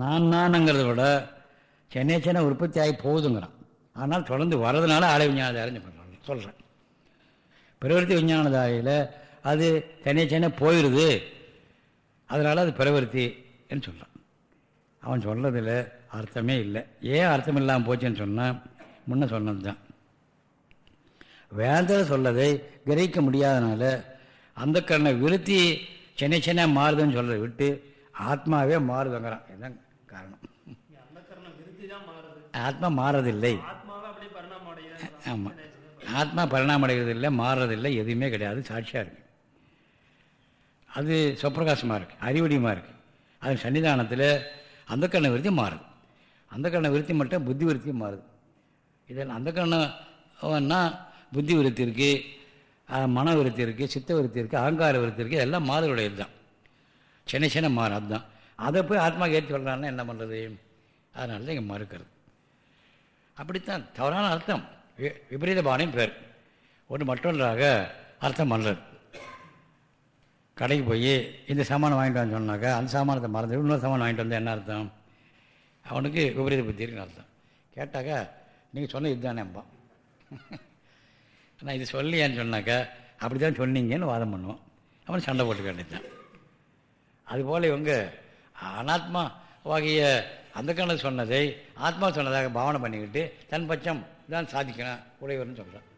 நான் நானுங்கிறத விட சென்னை சென்னை உற்பத்தி ஆகி போகுதுங்கிறான். ஆனால் தொடர்ந்து வர்றதுனால ஆலை விஞ்ஞானதாரின்னு பண்ணுறாங்க சொல்கிறேன் பிரவர்த்தி விஞ்ஞானதாரையில் அது சென்னை சென்னை போயிடுது அதனால் அது பிரவர்த்தின்னு சொல்கிறான் அவன் சொல்கிறதில் அர்த்தமே இல்லை. ஏன் அர்த்தம் இல்லாமல் போச்சுன்னு சொன்னால் முன்ன சொன்னது தான் வேந்தர் சொல்லதை கிரகிக்க முடியாதனால அந்த கண்ணை விருத்தி சென்னை சென்னை மாறுதுன்னு சொல்கிறத விட்டு ஆத்மாவே மாறுதுங்கிறான். இதுதான் காரணம். ஆத்மா மாறதில்லை. ஆமாம் ஆத்மா பரிணாமம் அடைகிறதில்லை மாறுறதில்லை எதுவுமே கிடையாது சாட்சியாக இருக்கு. அது சொப்பிரகாசமாக இருக்குது அறிவடியமாக இருக்குது அது சன்னிதானத்தில் அந்த கண்ணை விருத்தி மாறுது. அந்த கண்ணை விருத்தி மட்டும் புத்தி விருத்தியும் மாறுது. இதில் அந்த கண்ணன்னா புத்தி விருத்தி இருக்குது மன விருத்தி இருக்குது சித்த விருத்தி இருக்குது அகங்கார விருத்தி இருக்குது எல்லாம் மாறுடையது தான் சின்ன சின்ன மாறும் அதுதான் அதை போய் ஆத்மா ஏற்றி சொல்கிறான்னா என்ன பண்ணுறது அதனால தான் இங்கே மறுக்கிறது. அப்படித்தான் தவறான அர்த்தம். விபரீத பானையும் பேர். ஒன்று மற்றொன்றாக அர்த்தம் பண்ணுறது கடைக்கு போய் இந்த சாமானை வாங்கிட்டு வந்து சொன்னாக்கா அந்த சாமானத்தை மறந்து இன்னொரு சாமான் வாங்கிட்டு வந்தால் என்ன அர்த்தம்? அவனுக்கு விபரீத புத்தி இருக்குன்னு அர்த்தம். கேட்டாக்கா நீங்கள் சொன்ன இதுதானே அம்பா நான் இது சொல்லியான்னு சொன்னாக்கா அப்படி தான் சொன்னீங்கன்னு வாதம் பண்ணுவோம். அவன் சண்டை போட்டு வேண்டியதுதான். அதுபோல் இவங்க அனாத்மா வகைய அந்த கணக்கு சொன்னதை ஆத்மா சொன்னதாக பாவனை பண்ணிக்கிட்டு தன் பட்சம் தான் சாதிக்கணும் உடையவர்னு சொல்கிறான்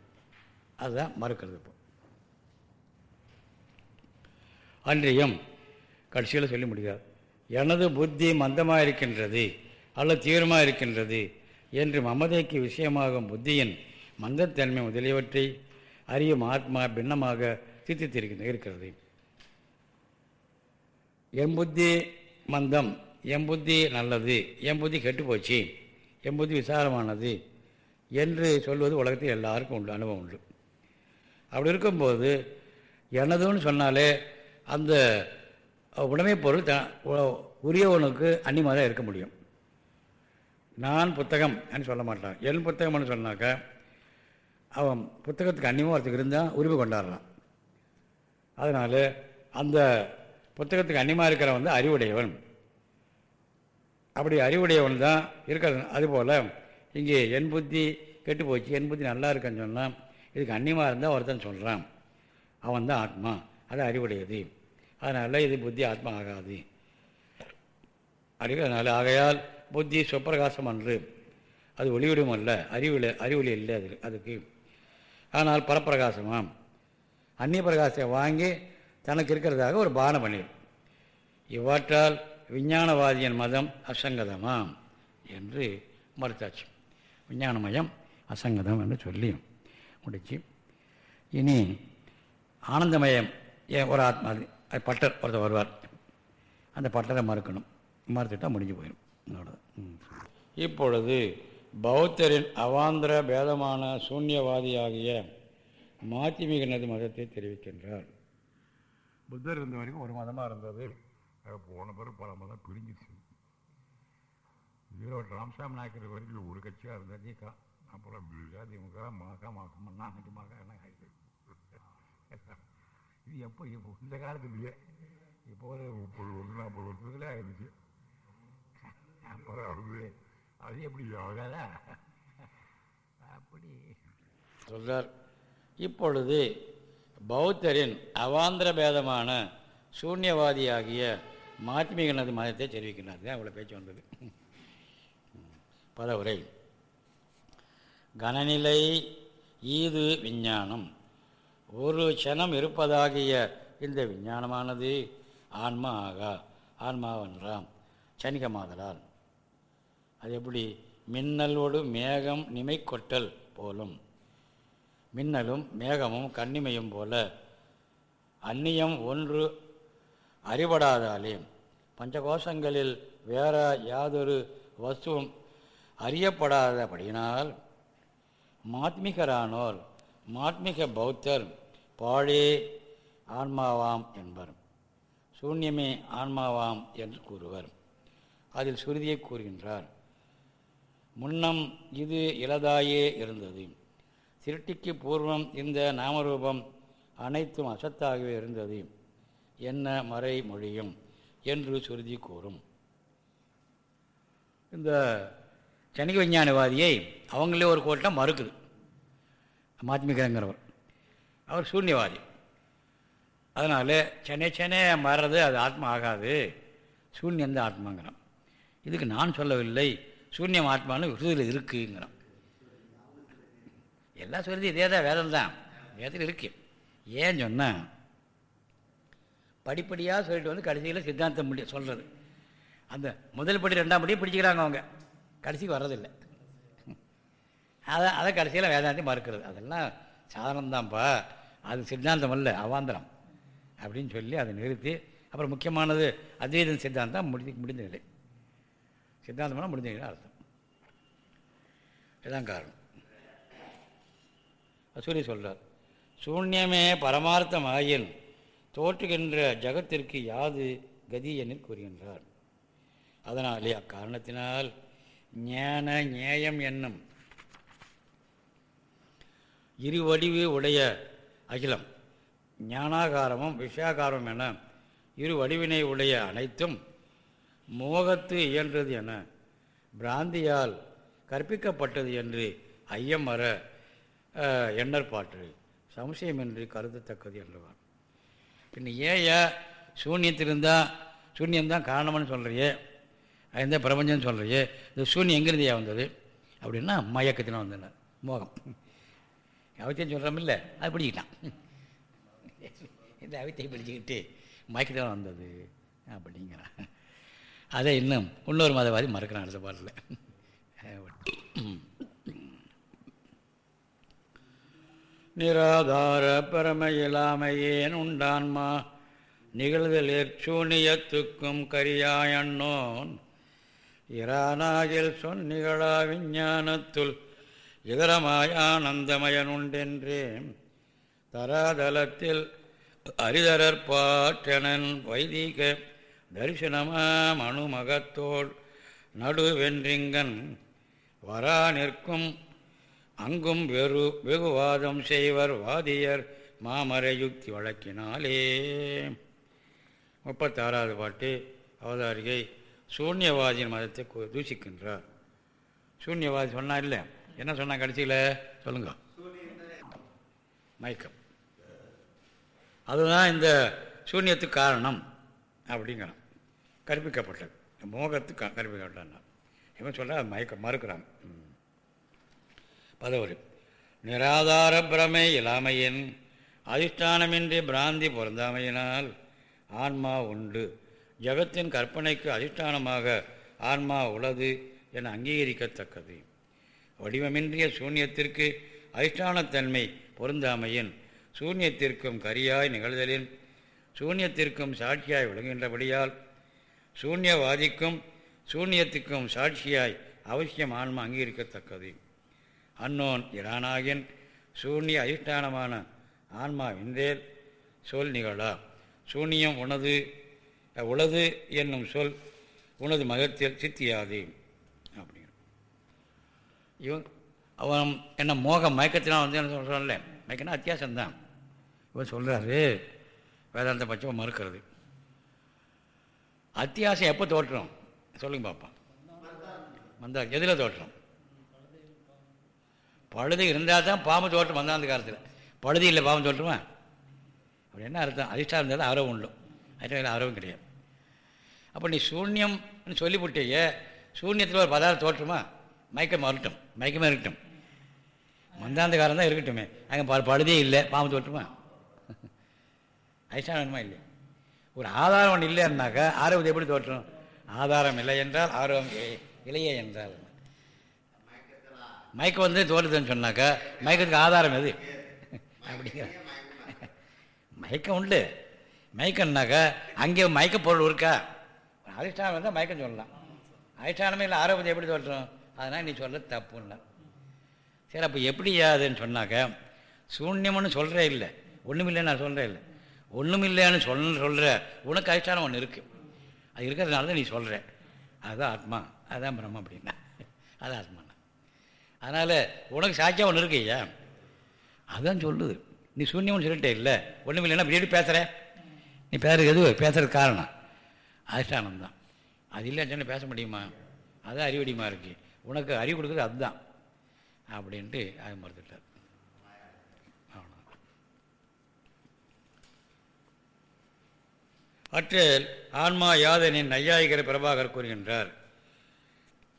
அதுதான் மறுக்கிறது இப்போ. அன்றியும் கடைசியில் சொல்லி முடியாது எனது புத்தி மந்தமாக இருக்கின்றது அல்லது தீவிரமாக இருக்கின்றது என்று மமதைக்கு விஷயமாகும் புத்தியின் மந்தத்தன்மை முதலியவற்றை அறியும் ஆத்மா பின்னமாக சித்தித்திருக்கின்ற இருக்கிறது. என் புத்தி மந்தம். என் புத்தி நல்லது. என் புத்தி கெட்டு போச்சு என் புத்தி விசாலமானது என்று சொல்வது உலகத்தில் எல்லாருக்கும் உண்டு அனுபவம் உண்டு. அப்படி இருக்கும்போது எனதுன்னு சொன்னாலே அந்த உடைமை பொருள் த உரியவனுக்கு அன்னிமாக தான் இருக்க முடியும். நான் புத்தகம் சொல்ல மாட்டான். என் புத்தகம்னு சொன்னாக்கா அவன் புத்தகத்துக்கு அன்னியமாக ஒருத்தருக்கு இருந்தால் உரிமை கொண்டாடுறான் அதனால் அந்த புத்தகத்துக்கு அன்னியமாக இருக்கிறவன் வந்து அறிவுடையவன். அப்படி அறிவுடையவன் தான் இருக்கிறது. அதுபோல் இங்கே என் புத்தி கெட்டு போச்சு என் புத்தி நல்லா இருக்குன்னு சொன்னால் இதுக்கு அந்நியமாக இருந்தால் ஒருத்தன் சொல்கிறான் அவன் தான் ஆத்மா. அது அறிவுடையது. அதனால் இது புத்தி ஆத்மா ஆகாது. அறிவுனால ஆகையால் புத்தி சொப்பிரகாசம் அன்று. அது ஒளிவிடும் அல்ல. அறிவில் அறிவொளி இல்லை அது அதுக்கு. ஆனால் பரப்பிரகாசமாம். அந்நிய பிரகாசத்தை வாங்கி தனக்கு இருக்கிறதாக ஒரு பானம் பண்ணிடும் இவ்வாற்றால் விஞ்ஞானவாதியின் மதம் அசங்கதமாம் என்று மறுத்தாச்சு. விஞ்ஞானமயம் அசங்கதம் என்று சொல்லி முடிச்சு. இனி ஆனந்தமயம் ஏன் ஒரு ஆத்மா அது பட்டர் ஒருத்தர் வருவார். அந்த பட்டரை மறுக்கணும். மறுத்துட்டா முடிஞ்சு போயிடும். இப்பொழுது பௌத்தரின் அவாந்திர பேதமான சூன்யவாதியாகிய மாத்திமிகனது மதத்தை தெரிவிக்கின்றார். புத்தர் இருந்த வரைக்கும் ஒரு மதமாக இருந்தது. அது போன பிறகு பல மதம் பிரிஞ்சிச்சு. ஈரோடு ராமசாமி நாயக்கர் வரைக்கும் ஒரு கட்சியாக இருந்தால் கா- அப்புறம் பிஜா திமுக மாகா மாக்கம்னா அன்னைக்கு மாகா என்ன இது எப்போ இப்போ இந்த காலத்துலயே. இப்போ ஒரு முப்பது வருஷம் நாற்பது வருஷத்துல ஆயிடுச்சு. அப்புறம் அது அது எப்படி ஆகாதா அப்படி. சொல்றார். இப்பொழுது பௌத்தரின் அவாந்திர பேதமான சூன்யவாதியாகிய மாத்மீகனது மதத்தை தெரிவிக்கிறார் தான் அவ்வளோ பேச்சு வந்தது. பதவுரை கனநிலை ஈது விஞ்ஞானம். ஒரு க்ஷணம் இருப்பதாகிய இந்த விஞ்ஞானமானது ஆன்மா ஆகா ஆன்மாவன்றாம். சனிகமாதலால். அது எப்படி? மின்னலோடு மேகம் நிமை கொட்டல் போலும். மின்னலும் மேகமும் கண்ணிமையும் போல. அந்நியம் ஒன்று அறிபடாதாலே பஞ்சகோஷங்களில் வேற யாதொரு வஸ்துவும் அறியப்படாதபடியினால் மாத்மிகரானோர் மாத்மிக பௌத்தர் பாழே ஆன்மாவாம் என்பர். சூன்யமே ஆன்மாவாம் என்று கூறுவர். அதில் சுருதியை கூறுகின்றார். முன்னம் இது இலதாயே இருந்தது. திருட்டிக்கு பூர்வம் இந்த நாமரூபம் அனைத்தும் அசத்தாகவே இருந்தது. என்ன மறை மொழியும் என்று சுருதி கூறும். இந்த சனிக விஞ்ஞானவாதியை அவங்களே ஒரு கோட்டம் மறுக்குது. மாத்மிகங்கிறவர். அவர் சூன்யவாதி. அதனால் சென்னை சென்னை மாறுறது அது ஆத்மா ஆகாது. சூன்யம் தான் ஆத்மாங்கிறான். இதுக்கு நான் சொல்லவில்லை. சூன்யம் ஆத்மான்னு விருதில் இருக்குங்கிறான். எல்லாம் சொல்லுது இதே தான் வேதம் தான் வேதத்தில் இருக்கு. ஏன் சொன்னால் படிப்படியாக சொல்லிட்டு வந்து கடைசியில் சித்தாந்தம் முடிய சொல்கிறது அந்த முதல் படி ரெண்டாம் படியும் பிடிச்சிக்கிறாங்க அவங்க. கடைசிக்கு வர்றதில்லை. அதை அதை கடைசியில் வேதாந்தி மறுக்கிறது. அதெல்லாம் சாதனம்தான்ப்பா. அது சித்தாந்தம் அல்ல அவாந்தரம். அப்படின்னு சொல்லி அதை நிறுத்தி அப்புறம் முக்கியமானது அத்வைதம் சித்தாந்தம் முடிஞ்சு முடிந்த நிலை சித்தாந்தம்னா முடிஞ்ச நிலை அர்த்தம். இதுதான் காரணம். சூரிய சொல்கிறார் சூன்யமே பரமார்த்தம் ஆயின் தோற்றுகின்ற ஜகத்திற்கு யாது கதி எனில் கூறுகின்றார். அதனாலே அக்காரணத்தினால் ஞான நியாயம் என்னும் இருவடிவு உடைய அகிலம் ஞானாகாரமும் விஷயாகாரமும் என இரு வடிவினை உடைய அனைத்தும் மோகத்து இயன்றது என பிராந்தியால் கற்பிக்கப்பட்டது என்று ஐயம் வர எண்ணற்பாற்று. சம்சயமின்றி கருதத்தக்கது என்றவார் பின்ன ஏயா சூன்யத்திலிருந்தால் சூன்யம்தான் காரணம்னு சொல்கிறியே அதுதான் பிரபஞ்சம்னு சொல்கிறியே இந்த சூன்யம் எங்கேருந்து வந்தது? அப்படின்னா மயக்கத்தின வந்தனர் மோகம். அவத்தியம் சொல்கிறோமில்ல அது பிடிக்கிட்டான் இந்த அவத்தை பிடிச்சிக்கிட்டு மயக்கத்தில் வந்தது அப்படிங்கிறான். அதை இன்னும் இன்னொரு மதவாதி மறக்கிறான் அடுத்த பாட்டில் நிராதார பரமையிலாமையேன் உண்டான்மா? நிகழ்தல் சூனியத்துக்கும் கரியாயண்ணோன் இரானாகில் சொன்னிகளா விஞ்ஞானத்துள் இதரமாயானந்தமயனுண்டென்றேன் தராதலத்தில் அரிதரற்பாற்றனன் வைதீக தரிசனமாம் அணுமகத்தோள் நடுவென்றிங்கன். வரா நிற்கும் அங்கும் வெறு வெகுவாதம் செய்வர் வாதியர் மாமர யுக்தி வழக்கினாலே. முப்பத்தாறாவது பாட்டு அவதாரிகை சூன்யவாதியின் மதத்தை கு- தூஷிக்கின்றார். சூன்யவாதி சொன்னா இல்லை. என்ன சொன்னா கடைசியில்? சொல்லுங்க. மயக்கம். அதுதான் இந்த சூன்யத்துக்கு காரணம் அப்படிங்கிறான். கற்பிக்கப்பட்டது. மோகத்துக்கு க- கற்பிக்கப்பட்டான் இவன் சொல்ற மயக்கம் மறுக்கிறான். அது ஒரு நிராதார பிரமை இல்லாமையின் அதிஷ்டானமின்றி பிராந்தி பொருந்தாமையினால் ஆன்மா உண்டு. ஜகத்தின் கற்பனைக்கு அதிஷ்டானமாக ஆன்மா உள்ளது என அங்கீகரிக்கத்தக்கது. வடிவமின்றிய சூன்யத்திற்கு அதிஷ்டானத்தன்மை பொருந்தாமையின் சூன்யத்திற்கும் கரியாய் நிகழ்தலின் சூன்யத்திற்கும் சாட்சியாய் விளங்குகின்றபடியால் சூன்யவாதிக்கும் சூன்யத்துக்கும் சாட்சியாய் அவசியம் ஆன்மா அங்கீகரிக்கத்தக்கது. அன்னோன் இரானாகின் சூன்ய அதிஷ்டானமான ஆன்மா விந்தேல் சொல் நிகழா. சூன்யம் உனது உளது என்னும் சொல் உனது மகத்தில் சித்தியாது. அப்படிங்கிற. இவன் அவன் என்ன மோகம் மயக்கத்தினால் வந்து என்ன சொல்கிறான்ல மயக்கம்னா அத்தியாசம்தான். இவன் சொல்கிறாரு வேதாந்த பட்சமாக மறுக்கிறது. அத்தியாசம் எப்போ தோற்றம்? சொல்லுங்க பாப்பா. வந்தா எதில் தோற்றம்? பழுது இருந்தால் தான் பாம்பு தோற்றம் வந்தான் அந்த காலத்தில். பழுது இல்லை பாம்பு தோற்றுமா அப்படி என்ன அர்த்தம்? அதிர்ஷ்டம் இருந்தாலும் ஆரவம் உண்டு. அதில் ஆரவம் கிடையாது. அப்போ நீ சூன்யம்னு சொல்லிவிட்டேயே சூன்யத்தில் ஒரு பதார்த்தம் தோற்றுமா? மயக்கம் வரட்டும். மயக்கமே இருக்கட்டும். மந்தாந்தகாரம் தான் இருக்கட்டுமே. அங்கே ப பழுதே இல்லை. பாம்பு தோற்றுமா? அதிர்ஷ்டம் வேணுமா இல்லை ஒரு ஆதாரம் ஒன்று இல்லைன்னாக்கா ஆரோக்கியம் எப்படி தோற்றும் ஆதாரம் இல்லை என்றால் ஆரோக்கியம் இல்லை- இல்லையே என்றால் மயக்கம் வந்து தோற்றுதுன்னு சொன்னாக்கா மயக்கத்துக்கு ஆதாரம் எது? அப்படிங்கிற. மயக்கம் உண்டு. மயக்கம்னாக்கா அங்கே மயக்க பொருள் இருக்கா? அதிஷ்டானம் இருந்தால் மயக்கம் சொல்லலாம். அதிஷ்டானமே இல்லை ஆரோக்கியத்தை எப்படி சொல்கிறோம் அதனால் நீ சொல்ல தப்புன்னா. சரி அப்போ எப்படி அதுன்னு சொன்னாக்க சூன்யம்னு சொல்கிறே இல்லை. ஒன்றும் இல்லைன்னு நான் சொல்கிறேன் இல்லை. ஒன்றுமில்லைன்னு சொல் சொல்கிற உனக்கு அதிஷ்டானம் ஒன்று இருக்குது அது இருக்கிறதுனால தான் நீ சொல்கிற அதுதான் ஆத்மா. அதுதான் பிரம்மா அப்படின்னா. அது ஆத்மா. அதனால் உனக்கு சாட்சியாக ஒன்று இருக்கு ஐயா. அதுதான் சொல்லுது. நீ சூன்யம் சொல்லிட்டே இல்லை. ஒன்றும் இல்லைன்னா இப்படி பேசுகிற நீ பேசுறது எது? பேசுறது காரணம். அதிஷ்டானம் தான். அது இல்லைன்னு சொன்னால் பேச முடியுமா? அதுதான் அறிவடிமா இருக்குது உனக்கு அறிவு கொடுக்குறது அதுதான். அப்படின்ட்டு அது மறுத்துட்டார். அவ்வளோதான் அற்றில் ஆன்மா யாதனின் நையாயிகர பிரபாகர் கூறுகின்றார்.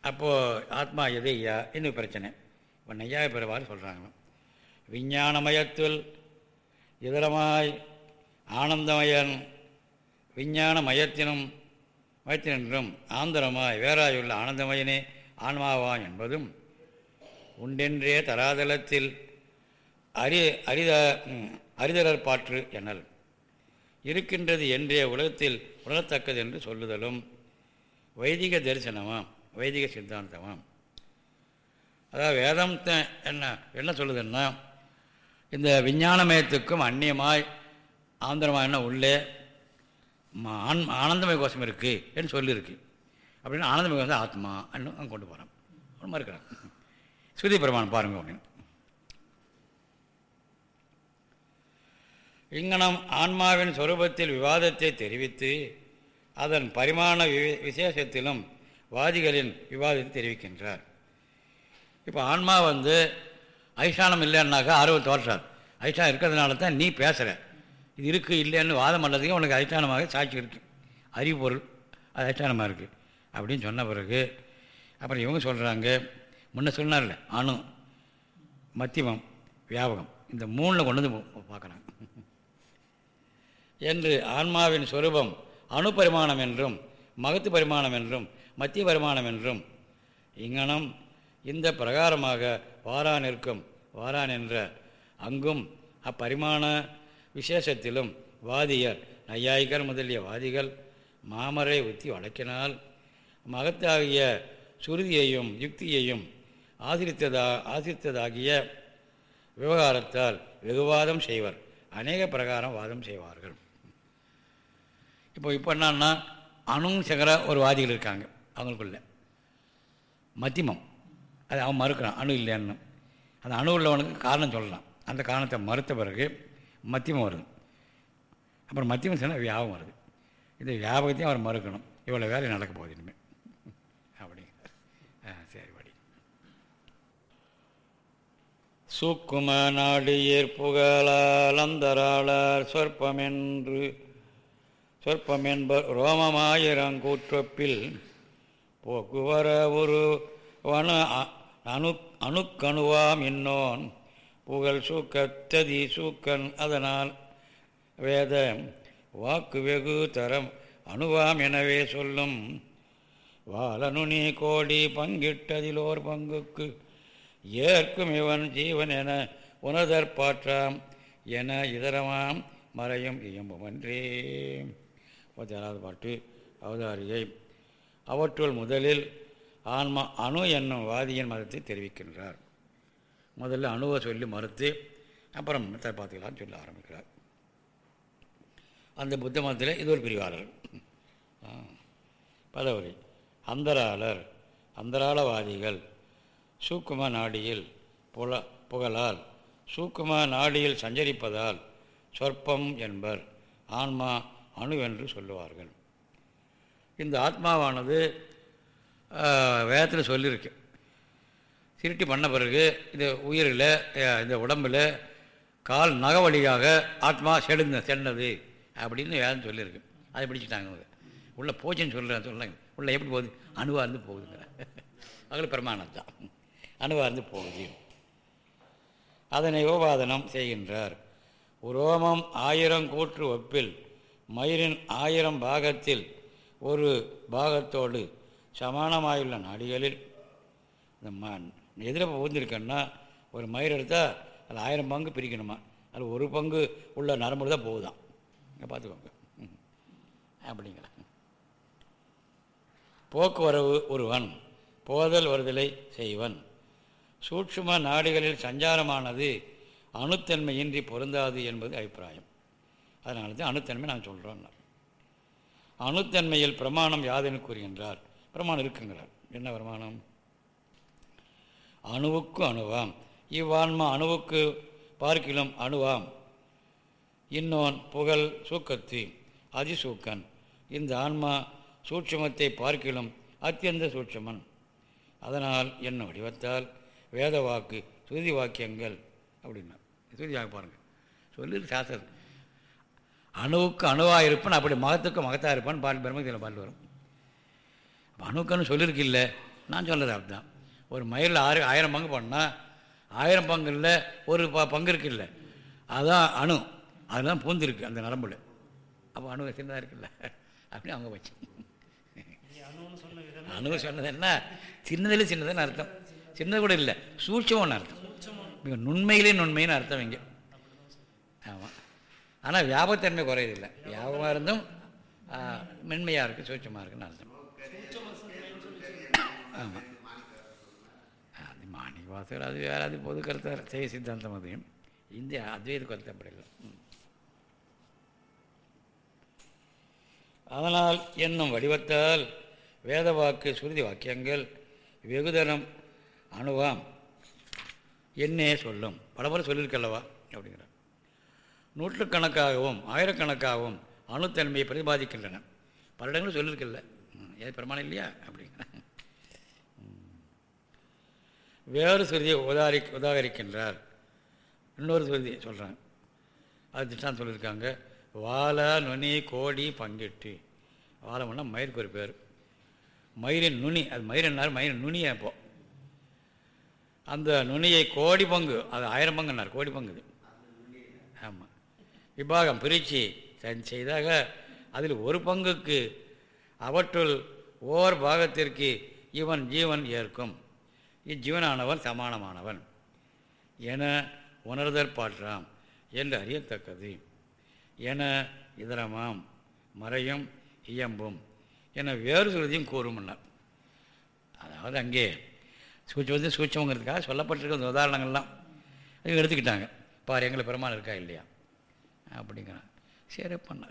அப்போது ஆத்மா எது ஐயா? இன்னும் பிரச்சனை? இப்போ நெய்யா பெறுவார் சொல்கிறாங்க விஞ்ஞானமயத்தில் இதரமாய் ஆனந்தமயன் விஞ்ஞான மயத்தினும் மயத்தினின்றும் ஆந்தரமாய் வேறாயுள்ள ஆனந்தமயனே ஆன்மாவான் என்பதும் உண்டென்றே தராதலத்தில் அரி அரித அரிதரர் பாற்று எனல். இருக்கின்றது என்றே உலகத்தில் உணரத்தக்கது என்று சொல்லுதலும். வைதிக தரிசனமாம். வைதிக சித்தாந்தமாம். அதாவது வேதாந்த என்ன என்ன சொல்லுதுன்னா இந்த விஞ்ஞானமயத்துக்கும் அந்நியமாய் ஆந்திரமாக என்ன உள்ளே ஆன் ஆனந்தமய கோஷம் இருக்குது என்று சொல்லியிருக்கு. அப்படின்னு ஆனந்தமய கோஷம் ஆத்மா அங்க கொண்டு போகிறான் ஒரு மறுக்கிறான் இருக்கிறான். ஸ்ருதி பெருமான் பாருங்க அப்படின்னு இங்கனம் ஆன்மாவின் சொரூபத்தில் விவாதத்தை தெரிவித்து அதன் பரிமாண வி- விசேஷத்திலும் வாதிகளின் விவாதத்தை தெரிவிக்கின்றார். இப்போ ஆன்மா வந்து ஐஷானம் இல்லைன்னாக்கா ஆர்வம் தோற்றார். ஐஷானம் இருக்கிறதுனால தான் நீ பேசுகிற இது இருக்குது இல்லைன்னு வாதம் பண்ணுறதுக்கு உனக்கு அதிஷ்டானமாக சாட்சி இருக்குது அறிவு பொருள் அது அதிஷ்டானமாக இருக்குது அப்படின்னு சொன்ன பிறகு அப்புறம் இவங்க சொல்கிறாங்க முன்ன சொன்னார்ல அணு மத்தியமம் வியாபகம். இந்த மூணில் கொண்டு வந்து பார்க்குறாங்க என்று ஆன்மாவின் சொரூபம் அணு பரிமாணம் என்றும் மகத்து பரிமாணம் என்றும் மத்திய வருமானம் என்றும் இங்கனம் இந்த பிரகாரமாக வாரான் இருக்கும் வாரான் என்ற அங்கும் அப்பரிமாண விசேஷத்திலும் வாதியர் நையாயிகர் முதலிய வாதிகள் மாமரை உத்தி வழக்கினால் மகத்தாகிய சுருதியையும் யுக்தியையும் ஆசிரித்ததா ஆசிரித்ததாகிய விவகாரத்தால் வெகுவாதம் செய்வர். அநேக பிரகாரம் வாதம் செய்வார்கள். இப்போ இப்போ என்னன்னா அணுன்னு சங்கர ஒரு வாதிகள் இருக்காங்க. அவங்களுக்குள்ள மத்தியமம். அது அவன் மறுக்கிறான். அணு இல்லைன்னு அந்த அணு உள்ளவனுக்கு காரணம் சொல்லலாம். அந்த காரணத்தை மறுத்த பிறகு மத்தியமம் வருது. அப்புறம் மத்தியமம் சொன்னால் வியாபகம் வருது. இந்த வியாபகத்தையும் அவர் மறுக்கணும். இவ்வளோ வேலை நடக்க போகுது இனிமேல் அப்படிங்க ஆ சரி படி சூக்கும நாடியர் புகழாலந்தராளர் சொற்பமென்று சொற்பமென்பர் ரோமமாயிரங்கூற்றப்பில் போக்குவர ஒரு வன அ- அணு அணுக்கணுவாம் இன்னோன். புகழ் சூக்கத்ததி சூக்கன் அதனால் வேத வாக்கு வெகு தரம் அணுவாம் எனவே சொல்லும். வாலனுனி கோடி பங்கிட்டதிலோர் பங்குக்கு ஏற்கும் இவன் ஜீவன் என உணதற்பாற்றாம் என இதரமாம் மறையும் இயம்புமன்றே. முப்பத்தி பாட்டு அவதாரியை அவற்றுள் முதலில் ஆன்மா அணு என்னும் வாதியின் மதத்தை தெரிவிக்கின்றார். முதல்ல அணுவை சொல்லி மறுத்து அப்புறம் பார்த்துக்கலாம்னு சொல்ல ஆரம்பிக்கிறார். அந்த புத்த மதத்தில் இது ஒரு பிரிவாளர். பதவி அந்தராளர் அந்தராளவாதிகள் சூக்கும நாடியில் புல புகழால் சூக்கும நாடியில் சஞ்சரிப்பதால் சொற்பம் என்பர் ஆன்மா அணுவென்று சொல்லுவார்கள். இந்த ஆத்மாவானது வேதத்தில் சொல்லியிருக்கு திருட்டி பண்ண பிறகு இந்த உயிரில் இந்த உடம்பில் கால் நக வழியாக ஆத்மா செடுந்த சென்னது அப்படின்னு வேதம் சொல்லியிருக்கு அதை பிடிச்சிட்டாங்க அவங்க. உள்ளே போச்சுன்னு சொல்கிறேன் சொல்லுங்க உள்ளே எப்படி போகுது? அணுவாக இருந்து போகுதுங்க. அவங்களுக்கு பிரமாணம் தான். அணுவாக இருந்து போகுது. அதனை உபாதனம் செய்கின்றார். உரோமம் ஆயிரம் கூற்று ஒப்பில் மயிரின் ஆயிரம் பாகத்தில் ஒரு பாகத்தோடு சமானமாயுள்ள நாடிகளில் இந்த ம எதில் ஊந்திருக்கேன்னா ஒரு மயிர் எடுத்தால் அதில் ஆயிரம் பங்கு பிரிக்கணுமா? அதில் ஒரு பங்கு உள்ள நரம்பு தான் போகுதான். நீங்கள் பார்த்துக்கோங்க. ம். அப்படிங்கிற போக்குவரவு ஒருவன் போதல் வருதலை செய்வன். சூட்சும நாடுகளில் சஞ்சாரமானது அணுத்தன்மையின்றி பொருந்தாது என்பது அபிப்பிராயம். அதனால தான் அணுத்தன்மை நான் சொல்கிறோம் அணுத்தன்மையில் பிரமாணம் யாதென கூறுகின்றார். பிரமாணம் இருக்குங்கிறார். என்ன பிரமாணம்? அணுவுக்கு அணுவாம். இவ்வான்மா அணுவுக்கு பார்க்கிலும் அணுவாம். இன்னோன் புகழ் சூக்கத்து அதிசூக்கன். இந்த ஆன்மா சூட்சமத்தை பார்க்கிலும் அத்தியந்த சூட்சுமன். அதனால் என்ன வடிவத்தால்? வேத வாக்கு சுருதி வாக்கியங்கள் அப்படின்னா. சுருதி வாக்கு பாருங்கள் சொல்லி சாஸ்திரம் அணுவுக்கு அணுவாக இருப்பான் அப்படி மகத்துக்கு மகத்தாக இருப்பான் பால் பிரம்மத்தில் பால் வரும். அணுக்கன்னு சொல்லியிருக்கு இல்லை நான் சொல்கிறது அப்படிதான் ஒரு மயிலில் ஆறு ஆயிரம் பங்கு பண்ணால் ஆயிரம் பங்குல ஒரு ப பங்கு இருக்குல்ல அதுதான் அணு. அதுதான் பூந்திருக்கு அந்த நரம்புல. அப்போ அணு சின்னதாக இருக்குல்ல அப்படின்னு அவங்க வச்சு. அணு சொன்னது என்ன? சின்னதில் சின்னதுன்னு அர்த்தம். சின்னது கூட இல்லை சூட்சம்னு அர்த்தம். மிக நுண்மையிலே நுண்மைன்னு அர்த்தம் இங்கே. ஆனால் வியாபத்தன்மை குறையதில்லை வியாபமாக இருந்தும் மென்மையாக இருக்குது சூட்சமாக இருக்குன்னு அர்த்தம். ஆமாம் அது மாணிக்க வாசகர் அது வேறு அது பொது கருத்தார் செய்ய சித்தாந்தம் அது. இந்திய அத்வைத கருத்து அப்படி இல்லை. அதனால் என்னும் வடிவத்தால் வேத வாக்கு சுருதி வாக்கியங்கள் வெகுதனம் அணுவாம். என்னே சொல்லும். பலமுறை சொல்லியிருக்கல்லவா? அப்படிங்கிறார். நூற்றுக்கணக்காகவும் ஆயிரக்கணக்காகவும் அணுத்தன்மையை பிரதிபாதிக்கின்றன. பல இடங்களும் சொல்லியிருக்கல ஏது பிரமாணம் இல்லையா? அப்படிங்கிற வேறு சுருதியை உதாரி உதாகரிக்கின்றார். இன்னொரு சுருதி சொல்கிறாங்க அது திட்டம் சொல்லியிருக்காங்க. வாழ நுனி கோடி பங்கிட்டு. வாழம்னா மயிருக்கு ஒரு பேர். மயிரின் நுனி அது மயிரன்னார் மயிரின் நுனியை அப்போ அந்த நுனியை கோடி பங்கு அது ஆயிரம் பங்குன்னார் கோடி பங்கு விபாகம் பிரித்து செய்தாக அதில் ஒரு பங்குக்கு அவற்றுள் ஓர் பாகத்திற்கு இவன் ஜீவன் ஏற்கும். இஜீவனானவன் சமானமானவன். என உணர்தல் பாற்றாம் என்று அறியத்தக்கது. என இதரமாம் மறையும் இயம்பும் என வேறு சுருதியும் கூறும்னார் அதாவது அங்கே சூட்சம் வந்து சூட்சங்கிறதுக்காக சொல்லப்பட்டிருக்க அந்த உதாரணங்கள்லாம் எடுத்துக்கிட்டாங்க. பாரு எங்களை பெருமாள் இருக்கா இல்லையா? அப்படிங்கிறான். சரி பண்ண.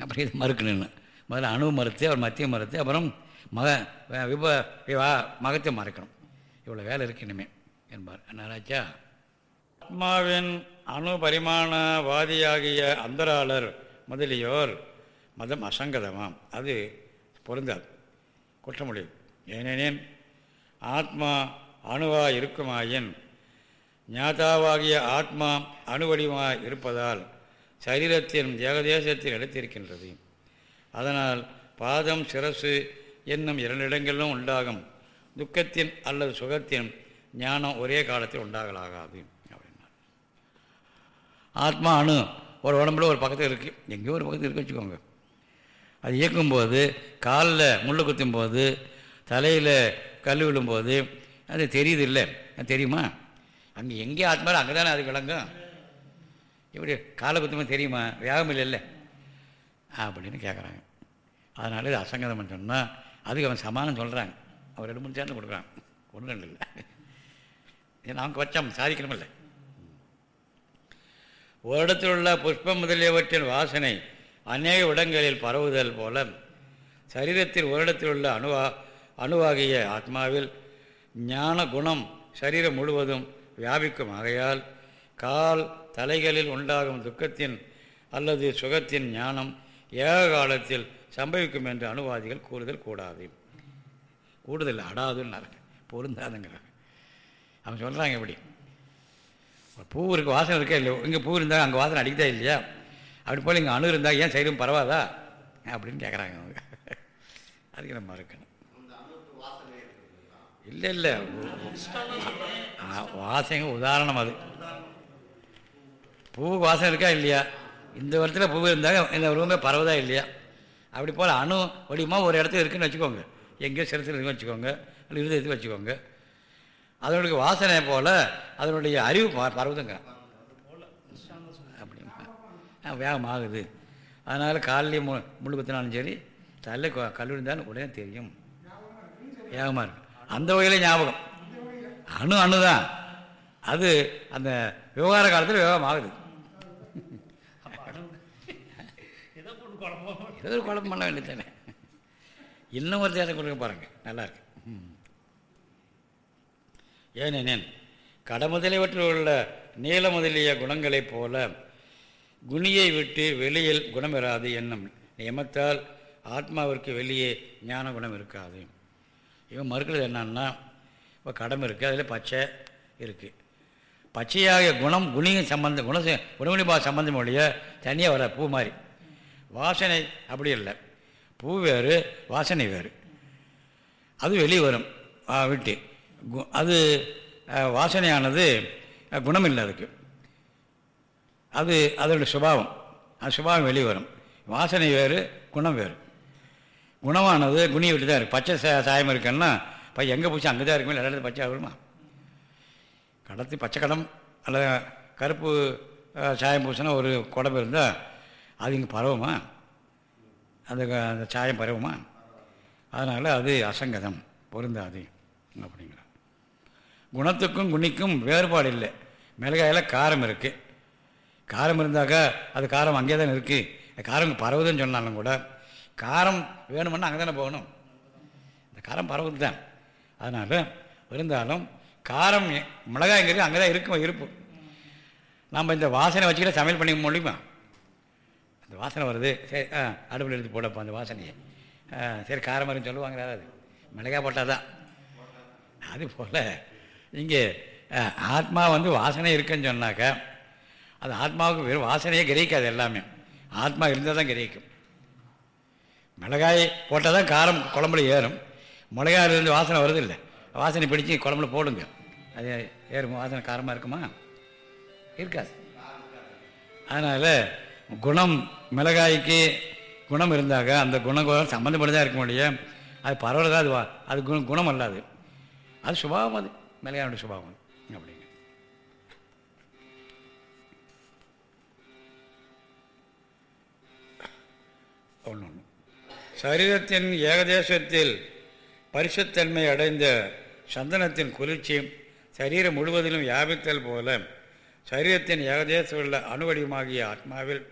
அப்புறம் இது மறுக்கணுன்னு முதல்ல அணு மறுத்து அவர் மத்திய மறுத்து அப்புறம் மக விப விவா மகத்தை மறக்கணும். இவ்வளோ வேலை இருக்கு என்பார். என்னாச்சா ஆத்மாவின் அணு பரிமாணவாதியாகிய அந்தராளர் முதலியோர் மதம் அசங்கதமாம். அது பொருந்தாது. குற்றமுடியும் ஏனெனின் ஆத்மா அணுவாக இருக்குமாயின் ஞாதாவாகிய ஆத்மா அணுவடிவமாக இருப்பதால் சரீரத்தின் ஜெகதேசத்தில் எடுத்திருக்கின்றது அதனால் பாதம் சிரசு என்னும் இரண்டு இடங்களிலும் உண்டாகும். துக்கத்தின் அல்லது சுகத்தின் ஞானம் ஒரே காலத்தில் உண்டாகலாகாது. அப்படின்னா ஆத்மா அணு ஒரு உடம்புல ஒரு பக்கத்தில் இருக்குது எங்கேயோ ஒரு பக்கத்தில் இருக்க வச்சுக்கோங்க. அது இயக்கும்போது காலில் முள்ளு குத்தும் போது தலையில் கல் விழும்போது அது தெரியுது இல்லை? அது தெரியுமா? அங்கே எங்கே ஆத்மாவில் அங்கே தானே அது விளங்கும். இப்படி காலபுத்தமாக தெரியுமா? வேகம் இல்லைல்ல. அப்படின்னு கேட்குறாங்க அதனால இது அசங்கதம்னு சொன்னால் அதுக்கு அவன் சமானம் சொல்கிறாங்க அவர் ரெண்டு மூணு சேர்ந்து கொடுக்குறான். ஒன்று ரெண்டு இல்லை. ஏன்னா அவங்க வச்சோம் சாதிக்கணுமில்ல ஒரு இடத்தில் உள்ள புஷ்பம் முதலியவற்றின் வாசனை அநேக இடங்களில் பரவுதல் போல சரீரத்தில் ஒரு இடத்தில் உள்ள அணுவா அணுவாகிய ஆத்மாவில் ஞான குணம் சரீரம் முழுவதும் வியாபிக்கும். ஆகையால் கால் தலைகளில் உண்டாகும் துக்கத்தின் அல்லது சுகத்தின் ஞானம் ஏக காலத்தில் சம்பவிக்கும் என்று அணுவாதிகள் கூறுதல் கூடாது. கூடுதல் அடாதுன்னு பொருந்தாதுங்கிறாங்க. அவங்க சொல்கிறாங்க எப்படி பூ இருக்கு வாசனை இருக்கா இல்லையோ? இங்கே பூ இருந்தால் அங்கே வாசனை அடிக்குதா இல்லையா? அப்படி போல் இங்கே அணு இருந்தால் ஏன் சைடும் பரவாதா? அப்படின்னு கேட்குறாங்க அவங்க. அதுக்கு நம்ம இருக்கணும் இல்லை இல்லை. வாசனைங்க உதாரணம் அது. பூவுக்கு வாசனை இருக்கா இல்லையா? இந்த வருடத்தில் பூ இருந்தாங்க இந்த ரூமே பரவதா இல்லையா? அப்படி போல் அணு வடிவமாக ஒரு இடத்துல இருக்குன்னு வச்சுக்கோங்க. எங்கேயோ சிறத்தில் இருக்குன்னு வச்சுக்கோங்க. இல்லை இருதயத்துக்கு வச்சுக்கோங்க. அதனுடைய வாசனை போல் அதனுடைய அறிவு ப பரவுதுங்க. அப்படின்னா வேகமாகுது அதனால் காலையில் மு முள்ளு குத்தினாலும் சரி தலை கல்லூரி இருந்தாலும் உடனே தெரியும். வேகமாக இருக்கு. அந்த வகையில் ஞாபகம். அணு அணு தான் அது அந்த விவகார காலத்தில் விவகாரம் ஆகுது. குழப்பம் ஏதோ குழப்பம் பண்ண வேண்டியதானே இன்னும் ஒரு தேசம் கொடுக்க பாருங்கள் நல்லாயிருக்கு ம். ஏனெனில் கடமுதலியவற்றில் உள்ள நீல முதலிய குணங்களைப் போல குணியை விட்டு வெளியில் குணம் வராது என்னும் நியமத்தால் ஆத்மாவிற்கு வெளியே ஞான குணம் இருக்காது. இவன் மறுக்கிறது என்னன்னா இப்போ கடமை இருக்குது அதில் பச்சை இருக்குது பச்சையாக குணம் குணிக சம்பந்தம் குண குணகுணிபா சம்பந்தம் ஒழிய தனியாக வர பூ மாதிரி. வாசனை அப்படி இல்லை. பூ வேறு வாசனை வேறு. அது வெளியே வரும் விட்டு. கு- அது வாசனையானது குணம் இல்லை அதுக்கு. அது அதோடய சுபாவம். அது சுபாவம் வெளியே வரும். வாசனை வேறு குணம் வேறு. குணமானது குணியை விட்டு தான் இருக்குது பச்சை சாயம் இருக்குன்னா பை எங்கே பூச்சி? அங்கே தான் இருக்குமே எல்லா பச்சை வருமா கடத்தி பச்சை கடம் அல்லது கருப்பு சாயம் பூசினா ஒரு குடம்பு இருந்தால் அது இங்கே பரவுமா? அந்த அந்த சாயம் பரவுமா? அதனால் அது அசங்கதம் பொருந்தாது அப்படிங்கிற குணத்துக்கும் குணிக்கும் வேறுபாடு இல்லை. மிளகாயில் காரம் இருக்குது காரம் இருந்தாக்கா அது காரம் அங்கே தானே இருக்குது காரம் இங்கே பரவுதுன்னு சொன்னாலும் கூட காரம் வேணுமுன்னா அங்கே தானே போகணும். இந்த காரம் பரவுது தான் அதனால் இருந்தாலும் காரம் மிளகாய்ங்கிறது அங்கே தான் இருக்கும் இருப்பு. நம்ம இந்த வாசனை வச்சுக்கிட்டு சமையல் பண்ணிக்க முடியுமா? அந்த வாசனை வருது. சரி ஆ அடுப்பில் எடுத்து போடப்போ அந்த வாசனையை. சரி காரம் வரும்னு சொல்லுவாங்க யாராவது மிளகாய் போட்டால் தான் அது போல் இங்கே ஆத்மா வந்து வாசனை இருக்குன்னு சொன்னாக்கா அது ஆத்மாவுக்கு வெறும் வாசனையே கிரகிக்காது எல்லாமே. ஆத்மா இருந்தால் தான் கிரகிக்கும். மிளகாய் போட்டால் தான் காரம் குழம்புல ஏறும். மிளகாயிலிருந்து வாசனை வருதில்லை. வாசனை பிடிச்சி குழம்புல போடுங்க. அது ஏறும். வாசனை காரமாக இருக்குமா? இருக்காது. அதனால் குணம் மிளகாய்க்கு குணம் இருந்தாக்க அந்த குணம் சம்மந்தப்பட்டு தான் இருக்க முடியும் அது பரவாயில்ல அது வா- அது குண குணம் அல்லாது. அது சுபாவம் அது. மிளகாயோட சுபாவம் அது. அப்படிங்க. ஒன்று ஒன்று சரீரத்தின் ஏகதேசத்தில் பரிசுத்தன்மை அடைந்த சந்தனத்தின் குளிர்ச்சி சரீரம் முழுவதிலும் வியாபித்தல் போல சரீரத்தின் ஏகதேச உள்ள அணுவடிவமாகிய ஆத்மாவில்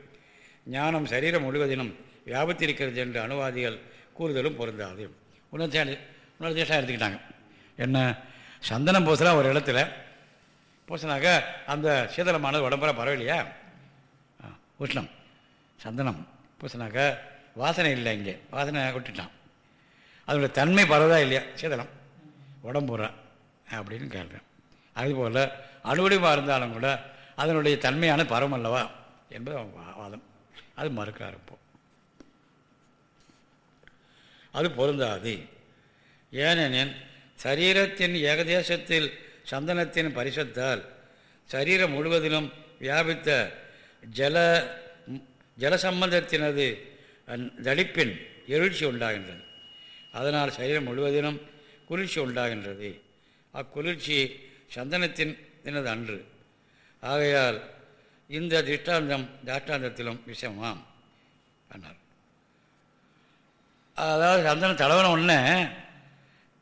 ஞானம் சரீரம் முழுவதிலும் வியாபித்திருக்கிறது என்று அணுவாதிகள் கூறுதலும் பொருந்தாது. உணர்ச்சி உணர்ச்சியாக எடுத்துக்கிட்டாங்க. என்ன? சந்தனம் பூசலாம் ஒரு இடத்துல பூசினாக்கா அந்த சீதளமானது உடம்புற பரவாயில்லையா உஷ்ணம். சந்தனம் பூசினாக்க வாசனை இல்லை இங்கே. வாசனை விட்டுட்டான் அதனுடைய தன்மை பரவதா இல்லையா? சீதளம் உடம்புறான் அப்படின்னு கேட்குறேன். அதுபோல் அணுவடிவாக இருந்தாலும் கூட அதனுடைய தன்மையான பரம் அல்லவா என்பது அவன் வாதம். அது மறுக்க ஆரம்பம் அது பொருந்தாது. ஏனெனில் சரீரத்தின் ஏகதேசத்தில் சந்தனத்தின் பரிசத்தால் சரீரம் முழுவதிலும் வியாபித்த ஜல ஜலசம்பந்தத்தினது தளிப்பின் தடிப்பின் எழுச்சி உண்டாகின்றது. அதனால் சரீரம் முழுவதிலும் குளிர்ச்சி உண்டாகின்றது. அக்குளிர்ச்சி சந்தனத்தின் தினது அன்று. ஆகையால் இந்த திஷ்டாந்தம் தாஷ்டாந்தத்திலும் விஷமாம் அன்னார். அதாவது சந்தனம் தடவன ஒன்று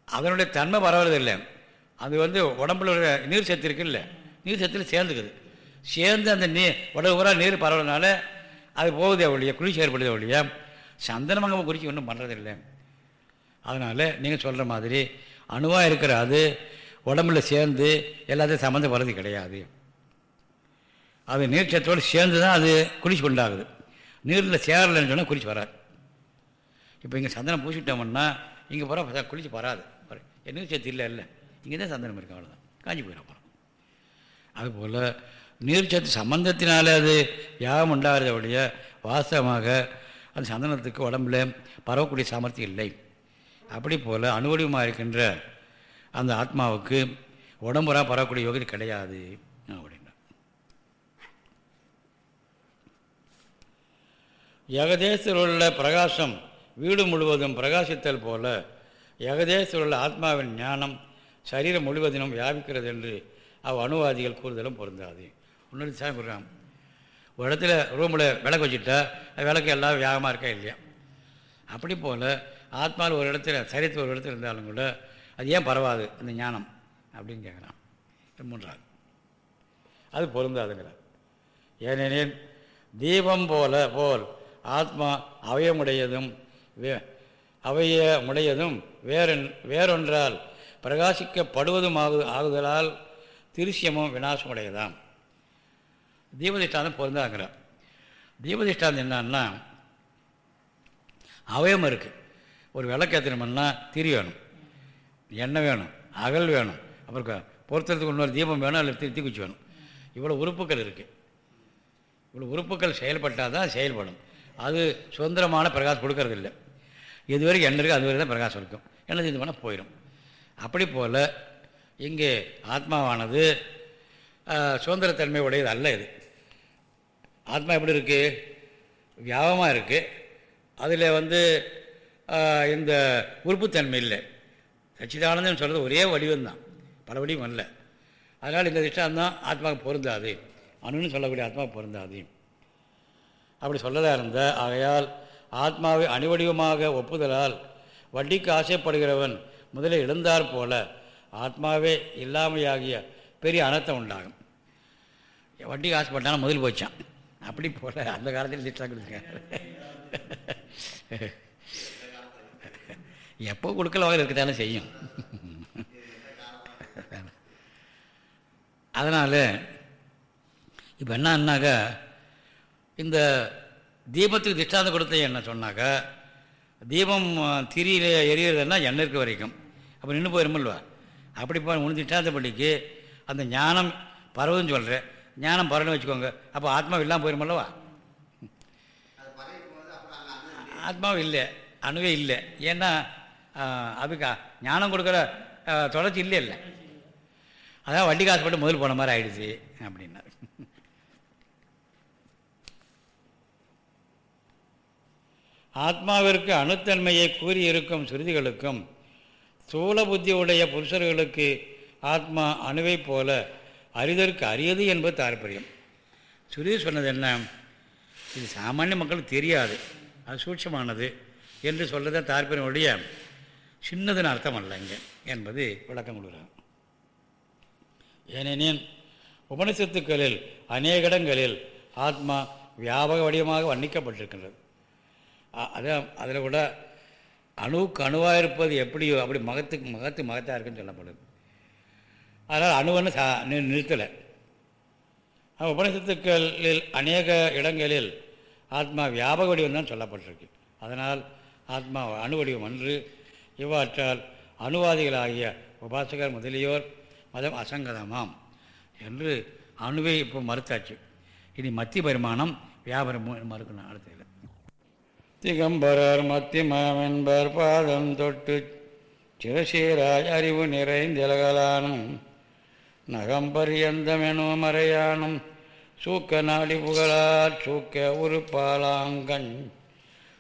அதனுடைய தன்மை பரவாயில்லை அது வந்து உடம்புல உள்ள நீர் சத்து இருக்குல்ல நீர் சத்தில் சேர்ந்துக்குது. சேர்ந்து அந்த நீர் உடம்பு பூரா நீர் பரவுறதுனால அது போகுதே ஒழிய குளிர்ச்சி ஏற்படுதே ஒழிய சந்தனம் அங்கே குறிச்சி ஒன்றும் பண்ணுறதில்லை அதனால் நீங்கள் சொல்கிற மாதிரி அணுவாக இருக்கிற அது உடம்புல சேர்ந்து எல்லாத்தையும் சம்மந்தப்படுறது கிடையாது. அது நீர்ச்சத்தோடு சேர்ந்து தான் அது குளிச்சு உண்டாகுது. நீரில் சேரலைன்னு சொன்னால் குளிச்சு வராது. இப்போ இங்கே சந்தனம் பூசிட்டோம்னா இங்கே போகிற குளிச்சு வராது. நீர் நீர்ச்சத்து இல்லை இல்லை. இங்கே தான் சந்தனம் இருக்கு அவ்வளோதான் காஞ்சி போயிடும் அப்புறம். அதுபோல் நீர்ச்சத்து சம்பந்தத்தினால அது யாகம் உண்டாகிறத ஒழிய வாஸ்தவமாக அந்த சந்தனத்துக்கு உடம்புல பரவக்கூடிய சாமர்த்தியம் இல்லை. அப்படி போல் அணுவடிவமாக இருக்கின்ற அந்த ஆத்மாவுக்கு உடம்புறா பரவக்கூடிய யோகிதை கிடையாது. அப்படின்னா ஏகதேசத்தில் உள்ள பிரகாசம் வீடு முழுவதும் பிரகாசித்தல் போல ஏகதேசத்தில் உள்ள ஆத்மாவின் ஞானம் சரீரம் முழுவதினும் வியாபிக்கிறது என்று அவ் அணுவாதிகள் கூறுதலும் பொருந்தாது. இன்னொரு சாமி கொடுறாங்க ஒரு இடத்துல ரூமில் விளக்கு வச்சுட்டா விளக்கு எல்லாம் வியாகமாக இருக்கா இல்லையா? அப்படி போல் ஆத்மாவில் ஒரு இடத்துல சரித்து ஒரு இடத்துல இருந்தாலும் கூட அது ஏன் பரவாது அந்த ஞானம்? அப்படின்னு கேட்குறான் மூன்றாவது. அது பொருந்தாதுங்கிறார். ஏனெனில் தீபம் போல போல் ஆத்மா அவயமுடையதும் வே அவயமுடையதும் வேறொன் வேறொன்றால் பிரகாசிக்கப்படுவதும் ஆகு ஆகுதலால் திருஷ்யமும் விநாசமுடையதாம். தீபதிஷ்டாந்தம் பொருந்தாங்கிறார் தீபதிஷ்டாந்தம் என்னன்னா அவயம் இருக்குது ஒரு விளக்கேற்றணும்னா திரி வேணும். எண்ணெய் வேணும் அகல் வேணும். அப்புறம் க- பொருத்துறதுக்கு இன்னொரு தீபம் வேணும் அல்லது திருத்தி குச்சி வேணும். இவ்வளோ உறுப்புகள் இருக்குது இவ்வளோ உறுப்புகள் செயல்பட்டால் தான் செயல்படும். அது சுதந்திரமான பிரகாசம் கொடுக்கறதில்ல. இது வரைக்கும் என்ன இருக்குது அது வரைக்கும் தான் பிரகாசம் இருக்கும். எண்ணெய் இது பண்ணால் போயிடும் அப்படி போல் இங்கே ஆத்மாவானது சுதந்திரத்தன்மை உடையது அல்ல இது. ஆத்மா எப்படி இருக்குது வியாபமாக இருக்குது அதில் வந்து இந்த உறுப்புத்தன்மை இல்லை. சச்சிதானந்தம் சொல்கிறது ஒரே வடிவம்தான். பல வடிவம் இல்லை அதனால் இந்த திஷ்டாந்தான் ஆத்மாவுக்கு பொருந்தாது. அணுன்னு சொல்லக்கூடிய ஆத்மா பொருந்தாது. அப்படி சொல்லதாக இருந்தால் ஆகையால் ஆத்மாவை அணுவடிவமாக ஒப்புதலால் வட்டிக்கு ஆசைப்படுகிறவன் முதலில் எழுந்தார் போல ஆத்மாவே இல்லாமையாகிய பெரிய அனர்த்தம் உண்டாகும். வட்டிக்கு ஆசைப்பட்டாலும் முதல் போச்சான். அப்படி போல அந்த காலத்தில் திட்டம் எப்போ கொடுக்கல வகையில் இருக்கத்தானே செய்யும். அதனால் இப்போ என்னன்னாக்கா இந்த தீபத்துக்கு திஷ்டாந்தம் கொடுத்த என்ன சொன்னாக்கா தீபம் திரியில் எரியறதுன்னா எண்ணெய் இருக்க வரைக்கும். அப்போ நின்று போயிருமில்வா அப்படி போ உன் திஷ்டாந்தப்படிக்கு அந்த ஞானம் பரவுன்னு சொல்கிறேன் ஞானம் பரவுன்னு வச்சுக்கோங்க. அப்போ ஆத்மா இல்லாமல் போயிருமல்லவா ஆத்மாவும் இல்லை. அணுவே இல்லை. ஏன்னா அதுக்கு ஞானம் கொடுக்குற தொடர்ச்சி இல்லை இல்லை அதான் வட்டி காசு போட்டு முதல் போன மாதிரி ஆயிடுச்சு அப்படின்னாரு. ஆத்மாவிற்கு அணுத்தன்மையை கூறியிருக்கும் சுருதிகளுக்கும் ஸ்தூல புத்தியுடைய புருஷர்களுக்கு ஆத்மா அணுவைப் போல அறிதற்கு அரியது என்பது தாற்பயம். சுருதி சொன்னது என்ன? இது சாமானிய மக்களுக்கு தெரியாது. அது சூட்சமானது என்று சொல்லதான் தாற்பயம் உடைய சின்னதுன்னு அர்த்தம் அல்ல இங்கே என்பது விளக்கம் கொடுக்குறாங்க ஏனெனில் உபனிஷத்துக்களில் அநேக இடங்களில் ஆத்மா வியாபக வடிவமாக வர்ணிக்கப்பட்டிருக்கின்றது. அதான் அதில் கூட அணுவுக்கு அணுவாக இருப்பது எப்படியோ அப்படி மகத்துக்கு மகத்து மகத்தாக இருக்குன்னு சொல்லப்படுது அதனால் அணுவன்னு சா நிறுத்தலை. உபனிஷத்துக்களில் அநேக இடங்களில் ஆத்மா வியாபக வடிவம் தான் சொல்லப்பட்டிருக்கு. அதனால் ஆத்மா அணு வடிவம் அன்று இவ்வாற்றால் அணுவாதிகளாகிய உபாசகர் முதலியோர் மதம் அசங்கதமாம் என்று அணுவை இப்போ மறுத்தாச்சு. இனி மத்திய பரிமாணம் வியாபாரம் மறுக்கணும் அடுத்ததில் திகம்பரர் மத்தியமாமென்பர் பாதம் தொட்டு சிவசீராய் அறிவு நிறைந்திலகலானும் நகம்பரியந்தமெனும் மறையானும் சூக்க நாடி புகழார் சூக்க உறுப்பாலாங்கண்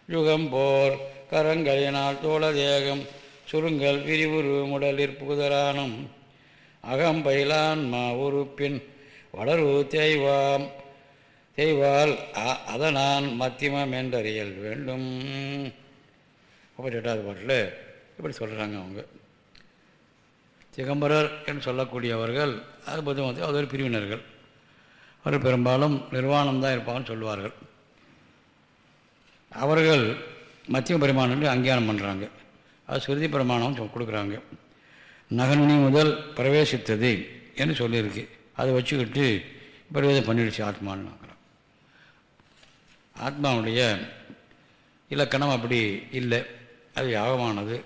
யுகம்போர் கரங்களினால் தோள தேகம் சுருங்கல் விரிவுரு முடலிற் புகுதலானும். அகம்பயிலான்மா உறுப்பின் வளரு தேய்வாம் தெய்வால் அதனான் மத்தியமம் என்றறியல் வேண்டும். முப்பத்தி எட்டாவது பாட்டில் இப்படி சொல்கிறாங்க அவங்க. சிதம்பரர் என்று சொல்லக்கூடியவர்கள் அது பற்றி வந்து அது ஒரு பிரிவினர்கள். அவர்கள் பெரும்பாலும் நிர்வாணம் தான் இருப்பாங்கன்னு சொல்லுவார்கள். அவர்கள் மத்திய பரிமாணம் என்று அங்கீகாரம் பண்ணுறாங்க அது சுருதி பிரமாணம் சொ- கொடுக்குறாங்க. நகனுனி முதல் பிரவேசித்தது என்று சொல்லியிருக்கு. அதை வச்சுக்கிட்டு பிரவேசம் பண்ணிடுச்சு ஆத்மான்னு பார்க்குறோம் ஆத்மாவுடைய இலக்கணம் அப்படி இல்லை. அது யாகமானது.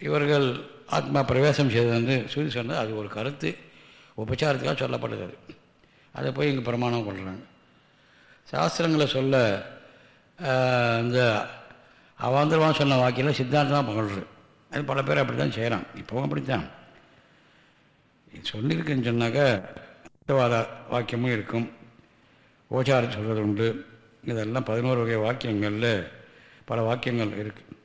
இவர்கள் ஆத்மா பிரவேசம் செய்தது வந்து சுருதி சொன்னது அது ஒரு கருத்து. உபச்சாரத்துக்காக சொல்லப்படுது அது. அதை போய் இங்கே பிரமாணம் கொள்கிறாங்க சாஸ்திரங்களை சொல்ல இந்த அவாந்தரமாக சொன்ன வாக்கியில் சித்தாந்தமாக புகழ்றது அது பல பேர் அப்படி தான் செய்கிறான் இப்போவும் அப்படித்தான். சொல்லியிருக்குன்னு சொன்னாக்கா அர்த்தவாத வாக்கியமும் இருக்கும். ஓச்சாரம் சொல்கிறது உண்டு. இதெல்லாம் பதினோரு வகை வாக்கியங்களில் பல வாக்கியங்கள் இருக்குது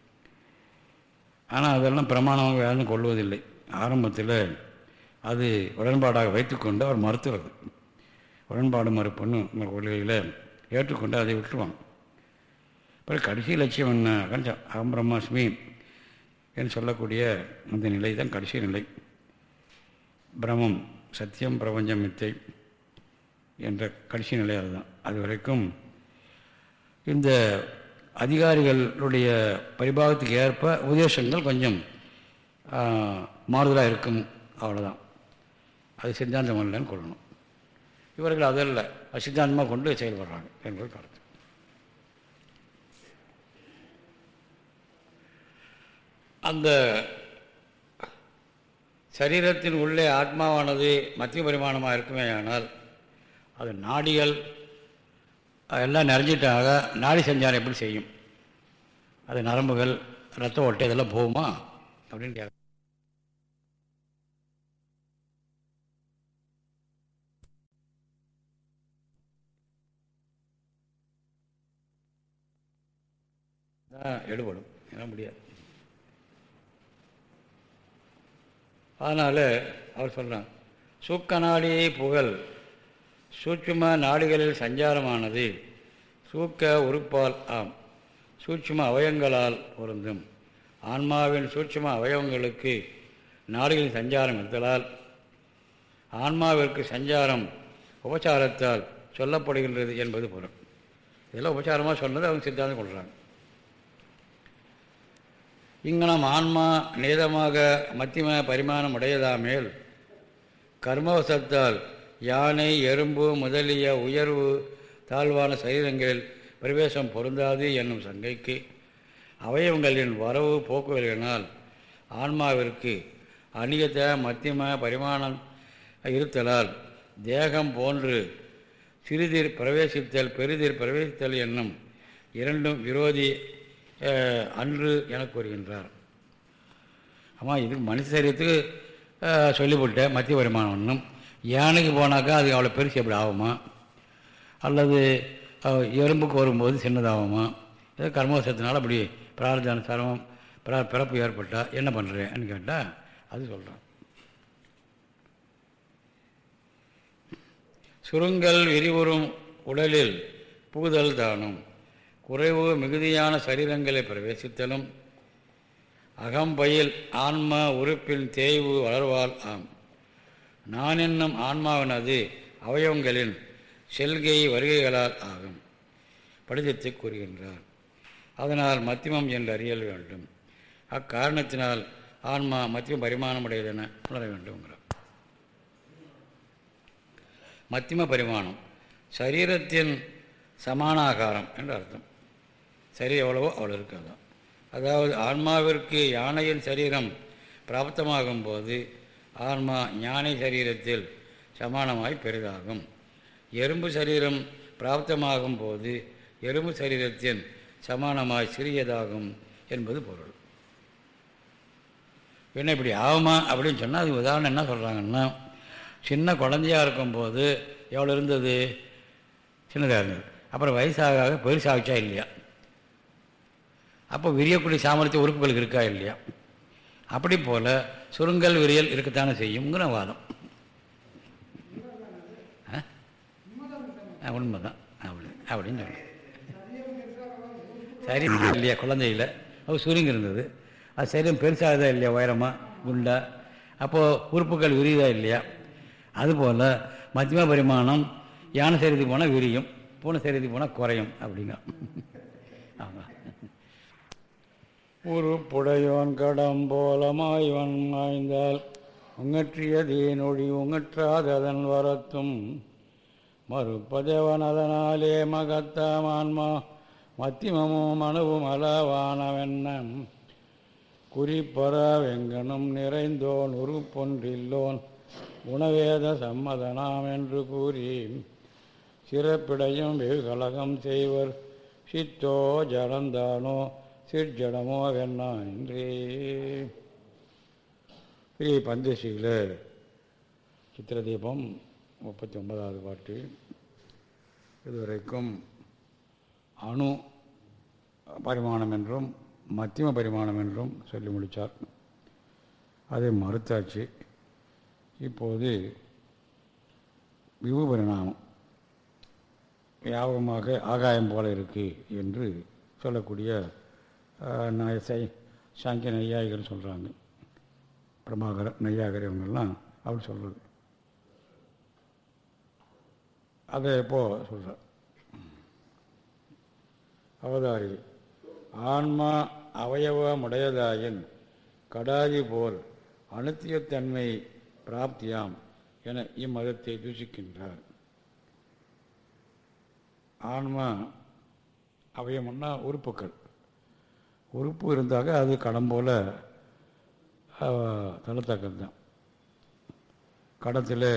ஆனால் அதெல்லாம் பிரமாணமாக யாரும் கொள்வதில்லை. ஆரம்பத்தில் அது உடன்பாடாக வைத்துக்கொண்டு அவர் மறுத்துறது. உடன்பாடு மறுப்புன்னு கொள்கையில் ஏற்றுக்கொண்டு அதை விட்டுருவாங்க அப்புறம் கடைசி லட்சியம் என்ன? அகஞ்ச அகம் பிரம்மாஸ்மி என்று சொல்லக்கூடிய அந்த நிலை தான் கடைசி நிலை. பிரமம் சத்தியம் பிரபஞ்சம் மித்தை என்ற கடைசி நிலை அதுதான். அது வரைக்கும் இந்த அதிகாரிகளுடைய பரிபாகத்துக்கு ஏற்ப உபதேசங்கள் கொஞ்சம் மாறுதலாக இருக்கும். அவ்வளோதான் அது சித்தாந்தம் இல்லைன்னு கொள்ளணும். இவர்கள் அதல்ல. சித்தாந்தமாக கொண்டு செயல்படுறாங்க. என்பது கருத்து. அந்த சரீரத்தின் உள்ளே ஆத்மாவானது மத்திய பரிமாணமாக இருக்குமே ஆனால் அது நாடிகள் எல்லாம் நிறைஞ்சிட்டாக நாடி சஞ்சாரம் எப்படி செய்யும்? அது நரம்புகள் ரத்த ஓட்டை இதெல்லாம் போகுமா? அப்படின்னு கேட்க எடுபடும். என்ன முடியாது. அதனால் அவர் சொல்கிறான் சூக்க நாடி புகழ் சூட்சும நாடுகளில் சஞ்சாரமானது சூக்க உறுப்பால் ஆம் சூட்சும அவயங்களால் பொருந்தும். ஆன்மாவின் சூட்சும அவயவங்களுக்கு நாடுகளின் சஞ்சாரம் இருத்தலால் ஆன்மாவிற்கு சஞ்சாரம் உபச்சாரத்தால் சொல்லப்படுகின்றது என்பது பொருள். இதெல்லாம் உபச்சாரமாக சொன்னது அவங்க சித்தாந்தம் கொள்கிறாங்க இங்கனம் ஆன்மா நீதமாக மத்தியம பரிமாணம் உடையதாமேல் கர்மவசத்தால் யானை எறும்பு முதலிய உயர்வு தாழ்வான சரீரங்களில் பிரவேசம் பொருந்தாது என்னும் சங்கைக்கு அவயவங்களின் வரவு போக்குவரவினால் ஆன்மாவிற்கு அநியத மத்தியம பரிமாணம் இருத்தலால் தேகம் போன்று சிறிதிர் பிரவேசித்தல் பெரிதிர் பிரவேசித்தல் என்னும் இரண்டும் விரோதி அன்று என கூறுகின்றார் ஆமாம் இது மனுஷ சரீரத்துக்கு சொல்லிவிட்டேன் மத்திய வருமானம் ஒன்றும் யானைக்கு போனாக்கா அது அவ்வளோ பெருசு எப்படி ஆகுமா? அல்லது எறும்புக்கு வரும்போது சின்னதாகுமா? இது கர்மவசத்தினால அப்படி பிரார்த்தன சரமம் பிரா பிறப்பு ஏற்பட்டால் என்ன பண்ணுறேன்னு கேட்டால் அது சொல்கிறேன் சுருங்கல் விரிவுறும் உடலில் புகுதல் தானும். குறைவு மிகுதியான சரீரங்களை பிரவேசித்தலும் அகம்பயில் ஆன்ம உறுப்பின் தேய்வு வளர்வால் ஆம். நான் என்னும் ஆன்மாவினது அவயவங்களின் செல்கை வருகைகளால் ஆகும் படிதத்தை கூறுகின்றார். அதனால் மத்தியமம் என்று அறியல் வேண்டும். அக்காரணத்தினால் ஆன்மா மத்தியம் பரிமாணமுடையதென உணர வேண்டும்ங்கிறார். மத்தியம பரிமாணம் சரீரத்தின் சமானாகாரம் என்று அர்த்தம். சரி எவ்வளவோ அவ்வளோ இருக்காதான் அதாவது ஆன்மாவிற்கு யானையின் சரீரம் பிராப்தமாகும் போது ஆன்மா ஞானை சரீரத்தில் சமானமாய் பெரிதாகும். எறும்பு சரீரம் பிராப்தமாகும் போது எறும்பு சரீரத்தின் சமானமாய் சிறியதாகும் என்பது பொருள். என்ன இப்படி ஆகுமா அப்படின்னு சொன்னால் அது உதாரணம் என்ன சொல்கிறாங்கன்னா சின்ன குழந்தையா இருக்கும்போது எவ்வளோ இருந்தது? சின்னதாக இருந்தது. அப்புறம் வயசாக பெருசாகச்சா பெருசாகிச்சா இல்லையா? அப்போ விரியக்கூடிய சாமர்த்திய உறுப்புகளுக்கு இருக்கா இல்லையா? அப்படி போல் சுருங்கல் விரியல் இருக்கத்தானே செய்யுங்கிற வாதம். ஆ? உண்மைதான். அப்படி அப்படின்னு சொல்கிறேன் சரி இல்லையா குழந்தையில். அது சுருங்கி இருந்தது. அது சரீரம் பெருசாகுதா இல்லையா உயரமாக குண்டா? அப்போது உறுப்புகள் விரியுதா இல்லையா? அதுபோல் மத்தியம பரிமாணம் யானை சரீரத்துக்கு போனால் விரியும் பூனை சரீரத்துக்கு போனால் குறையும் அப்படிங்க உருப்புடையோன் கடம் போலமாய்வன் மாய்ந்தால் உங்கற்றியதே நொழி உங்கற்றாததன் வரத்தும். மறுப்பதேவன் அதனாலே மகத்தாமான்மா மத்திமமும் மனுவும் அளவானவென்னம் குறிப்பற வெங்கனும் நிறைந்தோன் உருப்பொன்றில்லோன் உணவேத சம்மதனாம் என்று கூறி சிறப்பிடையும் வெகு கலகம் செய்வர். சித்தோ ஜலந்தானோ சிற்ஜடமோ வெண்ணா என்றே ஸ்ரீ பந்தேசியில் சித்திரதீபம் முப்பத்தி ஒன்பதாவது பாட்டு. இதுவரைக்கும் அணு பரிமாணம் என்றும் மத்தியம பரிமாணம் என்றும் சொல்லி முடித்தார். அதை மறுத்தாச்சு. இப்போது விபு பரிணாமம் யாபகமாக ஆகாயம் போல இருக்குது என்று சொல்லக்கூடிய ஆஹ், சை- சாங்கிய நையாயிகர் சொல்கிறாங்க பிரபாகர நையாகர் இவங்கெல்லாம் அவர் சொல்கிறது அதை இப்போது சொல்கிறார் அவதாரி ஆன்மா அவயவமுடையதாயின் கடாதி போல் அனுத்தியத்தன்மை பிராப்தியாம் என இம்மதத்தை தூஷிக்கின்றார் ஆன்மா அவயம்னா உறுப்புக்கள் உறுப்பு இருந்தாக்க அது கடன் போல் தள்ளத்தக்கது தான் கடத்தில்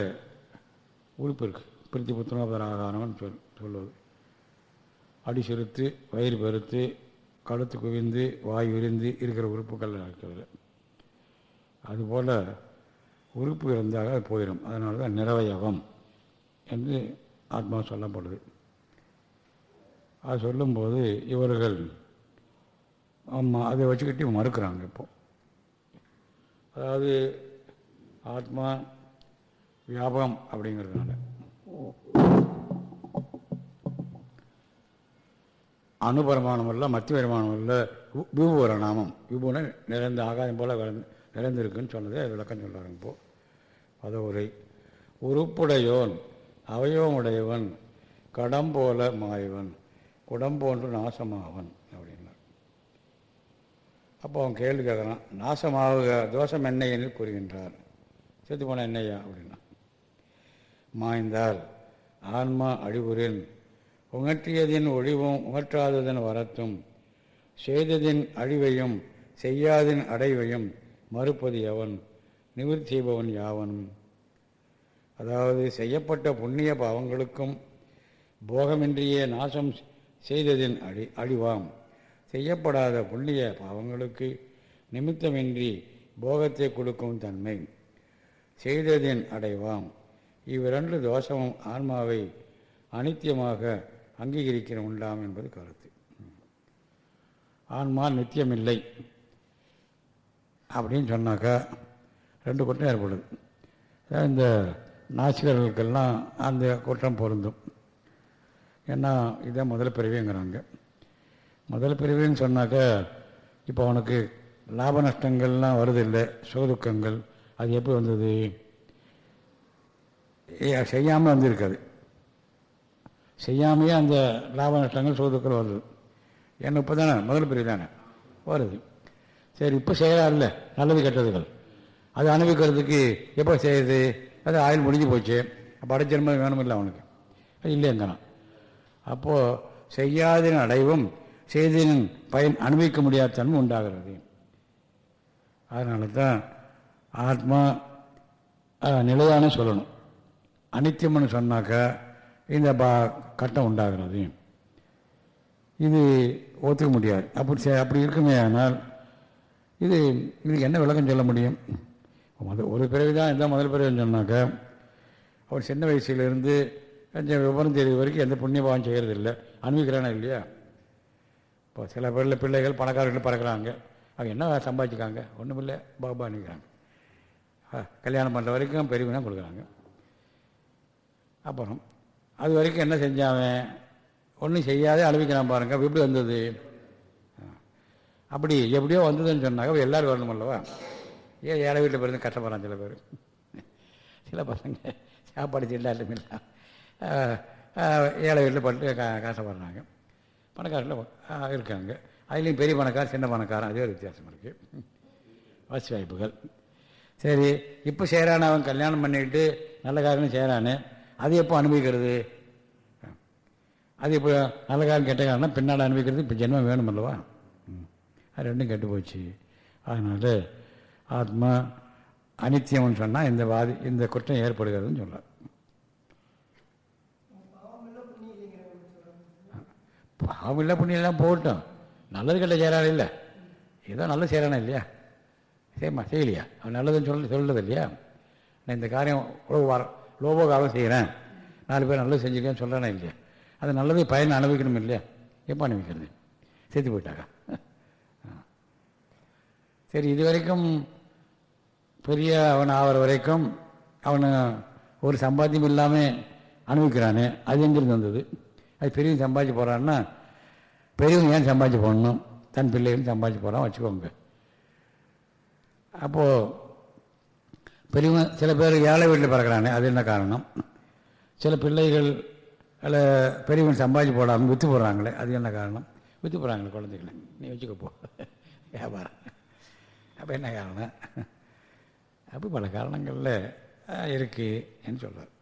உறுப்பு இருக்குது பிரித்தி புத்தனோபர சொல் சொல்வது அடி சிறுத்து வயிறு பெருத்து கழுத்து குவிந்து வாய் விரிந்து இருக்கிற உறுப்புகள் இருக்கிறது. அதுபோல் உறுப்பு இருந்தாக போயிடும் அதனால தான் நிறவயகம் என்று ஆத்மா சொல்லப்படுது. அது சொல்லும்போது இவர்கள் ஆமாம் அதை வச்சுக்கிட்டு மறுக்கிறாங்க இப்போ. அதாவது ஆத்மா வியாபகம் அப்படிங்கிறதுனால. அணுபரமானம் இல்லை மத்திய வருமானம் இல்லை விபுவர நாமம். விபுன நிறைந்த ஆகாயம் போல் நிறைந்திருக்குன்னு சொன்னதே விளக்கம் சொல்கிறாங்க இப்போ. பதவுரை. உறுப்புடையோன் அவயவமுடையவன் கடம் போல மாயவன் குடம் போன்று நாசமாவன். அப்போ அவன் கேள்வி கேட்குறான் நாசமாக தோஷம் என்ன? என்று கூறுகின்றார். செத்து போன என்னையா? அப்படின்னா மாய்ந்தால் ஆன்மா அழிவுறின். உணர்த்தியதின் ஒழிவும் உகற்றாததன் வரத்தும் செய்ததின் அழிவையும் செய்யாதின் அடைவையும் மறுப்பது எவன்? நிவர்த்தி செய்பவன் யாவன்? அதாவது செய்யப்பட்ட புண்ணிய பாவங்களுக்கும் போகமின்றியே நாசம் செய்ததின் அழி அழிவாம். செய்யப்படாத புண்ணிய பாவங்களுக்கு நிமித்தமின்றி போகத்தை கொடுக்கும் தன்மை. செய்ததின் அடைவாம். இவ்விரண்டு தோஷமும் ஆன்மாவை அனித்தியமாக அங்கீகரிக்கிற உண்டாம் என்பது கருத்து. ஆன்மா நித்தியமில்லை அப்படின்னு சொன்னாக்கா ரெண்டு குற்றம் ஏற்படுது. இந்த நாசிகர்களுக்கெல்லாம் அந்த குற்றம் பொருந்தும். ஏன்னா இதை முதல் பிறவிங்கிறாங்க. முதல் பிரிவுன்னு சொன்னாக்கா இப்போ அவனுக்கு லாப நஷ்டங்கள்லாம் வருதில்லை சுகதுக்கங்கள் அது எப்படி வந்தது? செய்யாமல் வந்திருக்காது. செய்யாமையே அந்த லாப நஷ்டங்கள் சுகதுக்கள் வருது. ஏன்னா இப்போ தானே முதல் பிரிவு தானே வருது. சரி இப்போ செய்கிறாருல்ல நல்லது கெட்டதுகள். அது அனுபவிக்கிறதுக்கு எப்போ செய்யுது? அது ஆயுள் முடிஞ்சு போச்சு. அப்போ அடைச்சன்மம் வேணும் இல்லை அவனுக்கு. அது இல்லைங்கிறான் அப்போது செய்யாதின் அடைவும் செய்தியின் பயன் அனுபவிக்க முடியாத தன்மை உண்டாகிறது. அதனால தான் ஆத்மா நிலையான சொல்லணும். அனித்தியம்னு சொன்னாக்கா இந்த பா கட்டம் உண்டாகிறது. இது ஒத்துக்க முடியாது. அப்படி அப்படி இருக்குமே ஆனால் இது இதுக்கு என்ன விளக்கம் சொல்ல முடியும்? முதல் ஒரு பிறவி தான் எந்த முதல் பிறவின்னு சொன்னாக்கா அவர் சின்ன வயசுலேருந்து கொஞ்சம் விவரம் தெரியும் வரைக்கும் எந்த புண்ணியபாவம் செய்கிறது இல்லை அனுபவிக்கிறானா இல்லையா? இப்போ சில பேரில் பிள்ளைகள் பணக்காரர்கள் பறக்கிறாங்க. அவங்க என்ன சம்பாதிச்சிக்காங்க? ஒன்றும் இல்லை பாபா கல்யாணம் பண்ணுற வரைக்கும் பெரியவனா கொடுக்குறாங்க. அப்புறம் அது வரைக்கும் என்ன செஞ்சாவன் ஒன்றும் செய்யாதே அனுபவிக்கிறான் பாருங்க. எப்படி வந்தது? அப்படி எப்படியோ வந்ததுன்னு சொன்னாக்க எல்லோரும் வரணும் அல்லவா? ஏன் ஏழை வீட்டில் பிறந்து கஷ்டப்படுறான் சில பேர். சில பசங்க சாப்பாடு திண்டாட்டம் இல்லை ஏழை வீட்டில் பட்டு க கஷ்டப்படுறாங்க. பணக்காரர்கள் இருக்காங்க. அதுலேயும் பெரிய பணக்காரன் சின்ன பணக்காரன். அதே ஒரு வித்தியாசம் இருக்குது வசதி வாய்ப்புகள். சரி இப்போ செய்கிறான் அவன் கல்யாணம் பண்ணிக்கிட்டு நல்ல காரணம் செய்கிறானே அது எப்போ அனுபவிக்கிறது? அது இப்போ நல்ல காரணம் கெட்ட காரணம் பின்னால் அனுபவிக்கிறது இப்போ ஜென்மம் வேணும் அல்லவா? ம். அது ரெண்டும் கெட்டு போச்சு. அதனால் ஆத்மா அனித்தியம்னு சொன்னால் இந்த வாதி இந்த குற்றம் ஏற்படுகிறதுன்னு சொல்லலாம். பாவம் இல்லை புண்ணியம் எல்லாம் போகட்டும். நல்லது கெட்ட செய்கிறான் இல்லை. ஏதோ நல்லது செய்கிறானா இல்லையா? சரிம்மா செய்யலையா? அவன் நல்லதுன்னு சொல்ல சொல்லுறது இல்லையா? நான் இந்த காரியம் லோபார லோபோகாரம் செய்கிறேன் நாலு பேர் நல்லது செஞ்சுருக்கேன்னு சொல்கிறானே இல்லையா? அது நல்லது பயன் அனுபவிக்கணும் இல்லையா? எப்போ அனுபவிக்கிறது? சேர்த்து போயிட்டாக்கா? ஆ. சரி இது வரைக்கும் பெரிய அவன் ஆகிற வரைக்கும் அவன் ஒரு சம்பாத்தியம் இல்லாமல் அனுபவிக்கிறானே. அது எங்கிருந்து வந்தது? அது பெரியவன் சம்பாதிச்சு போகிறான்னா பெரியவங்க ஏன் சம்பாதிச்சு போடணும்? தன் பிள்ளைகளும் சம்பாதிச்சு போகிறான் வச்சுக்கோங்க. அப்போது பெரியவங்க சில பேர் ஏழை வீட்டில் பிறக்கிறானே அது என்ன காரணம்? சில பிள்ளைகள் அதில் பெரியவங்க சம்பாதிச்சு போடாமல் விற்று போடுறாங்களே அது என்ன காரணம்? விற்று போடுறாங்களே குழந்தைகளை. நீ வச்சுக்கப்போ வியாபாரம். அப்போ என்ன காரணம்? அப்போ பல காரணங்களில் இருக்குன்னு சொல்கிறார்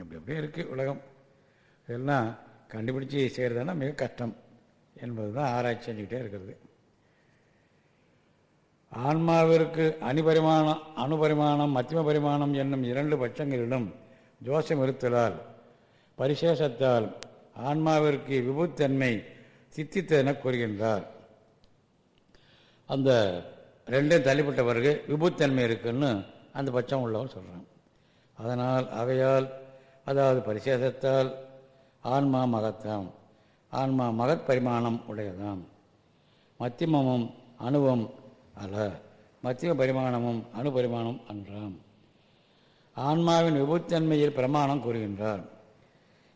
எப்படி அப்படியே இருக்குது உலகம். இதெல்லாம் கண்டுபிடிச்சி செய்கிறதுனா மிக கஷ்டம் என்பது தான் ஆராய்ச்சி செஞ்சுக்கிட்டே இருக்கிறது. ஆன்மாவிற்கு அணிபரிமாணம் அணுபரிமாணம் மத்தியம பரிமாணம் என்னும் இரண்டு பட்சங்களிலும் ஜோசம் இருத்தலால் பரிசேஷத்தால் ஆன்மாவிற்கு விபுத்தன்மை சித்தித்தென கூறுகின்றார். அந்த ரெண்டும் தள்ளிப்பட்ட பிறகு விபுத்தன்மை இருக்குன்னு அந்த பட்சம் உள்ளவன் சொல்கிறான் அதனால் அவையால் அதாவது பரிசேஷத்தால் ஆன்மா மகத்தாம் ஆன்மா மகத் பரிமாணம் உடையதாம். மத்தியமமும் அணுவும் அல்ல. மத்திய பரிமாணமும் அணு பரிமாணம் அன்றாம். ஆன்மாவின் விபுத்தன்மையில் பிரமாணம் கூறுகின்றார்.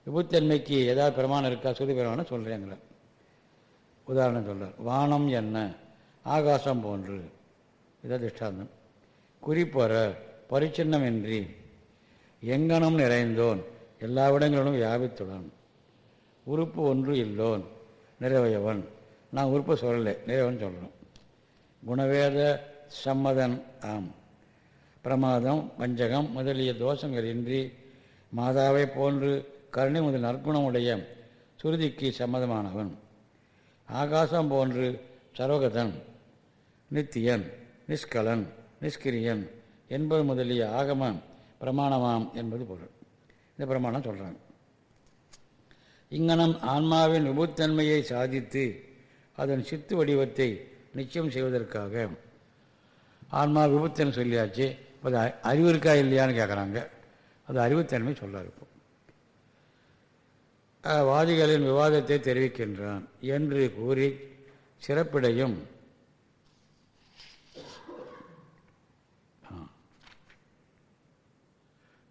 விபுத்தன்மைக்கு ஏதாவது பிரமாணம் இருக்கா? சுதி பிரமாணம் சொல்கிறேங்கிற உதாரணம் சொல்கிறார் வானம் என்ன? ஆகாசம் போன்று. இதான் திஷ்டாந்தம். குறிப்பற பரிச்சின்னமின்றி எங்கனம் நிறைந்தோன் எல்லா இடங்களிலும் வியாபித்துடன் உறுப்பு ஒன்று இல்லோன் நிறைவையவன். நான் உறுப்பு சொல்லலை நிறைவன் சொல்கிறோம் குணவேத சம்மதன் ஆம். பிரமாதம் வஞ்சகம் முதலிய தோஷங்கள் இன்றி மாதாவை போன்று கருணை முதல் நற்குணமுடைய சுருதிக்கு சம்மதமானவன். ஆகாசம் போன்று சரோகதன் நித்தியன் நிஷ்கலன் நிஷ்கிரியன் என்பது முதலிய ஆகம பிரமாணமாம் என்பது பொருள். இந்த பிரமாணம் சொல்கிறாங்க இங்கனம் ஆன்மாவின் விபுத்தன்மையை சாதித்து அதன் சித்து வடிவத்தை நிச்சயம் செய்வதற்காக. ஆன்மா விபுத்தன் சொல்லியாச்சு. இப்போ அது அறிவு இருக்கா இல்லையான்னு கேட்குறாங்க அது அறிவுத்தன்மை சொல்ல இருப்போம் வாதிகளின் விவாதத்தை தெரிவிக்கின்றான் என்று கூறி சிறப்பிடையும்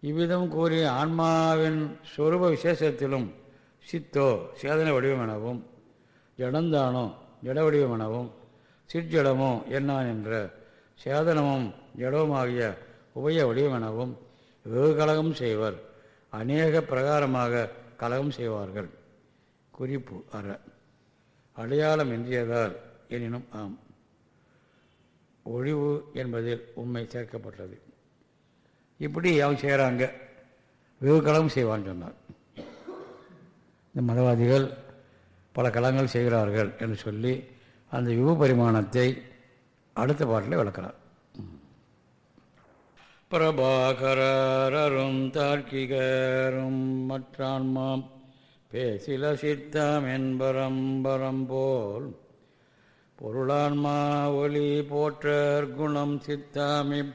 இவ்விதம் கூறி ஆன்மாவின் சொரூப விசேஷத்திலும் சித்தோ சேதன வடிவம் எனவும் ஜடந்தானோ ஜட வடிவம் எனவும் சிற்ஜடமோ என்னான் என்ற சேதனமும் ஜடவுமாகிய உபய வடிவம் எனவும் வெகு கலகம் செய்வர். அநேக பிரகாரமாக கலகம் செய்வார்கள். குறிப்பு அற. அடையாளம் இன்றியதால் எனினும் ஆம். ஒழிவு என்பதில் உண்மை சேர்க்கப்பட்டது. இப்படி அவங்க செய்கிறாங்க வெகு கலகம் செய்வான்னு சொன்னார். இந்த மதவாதிகள் பல கலங்கள் செய்கிறார்கள் என்று சொல்லி அந்த யுவ பரிமாணத்தை அடுத்த பாட்டில் விளக்கிறார். பிரபாகரரும் தார்க்கிகரும் மற்றான்மாம் பேசில சித்தம் என்பரம்பரம் போல் பொருளான்மா ஒளி போற்றர் குணம் சித்தாமி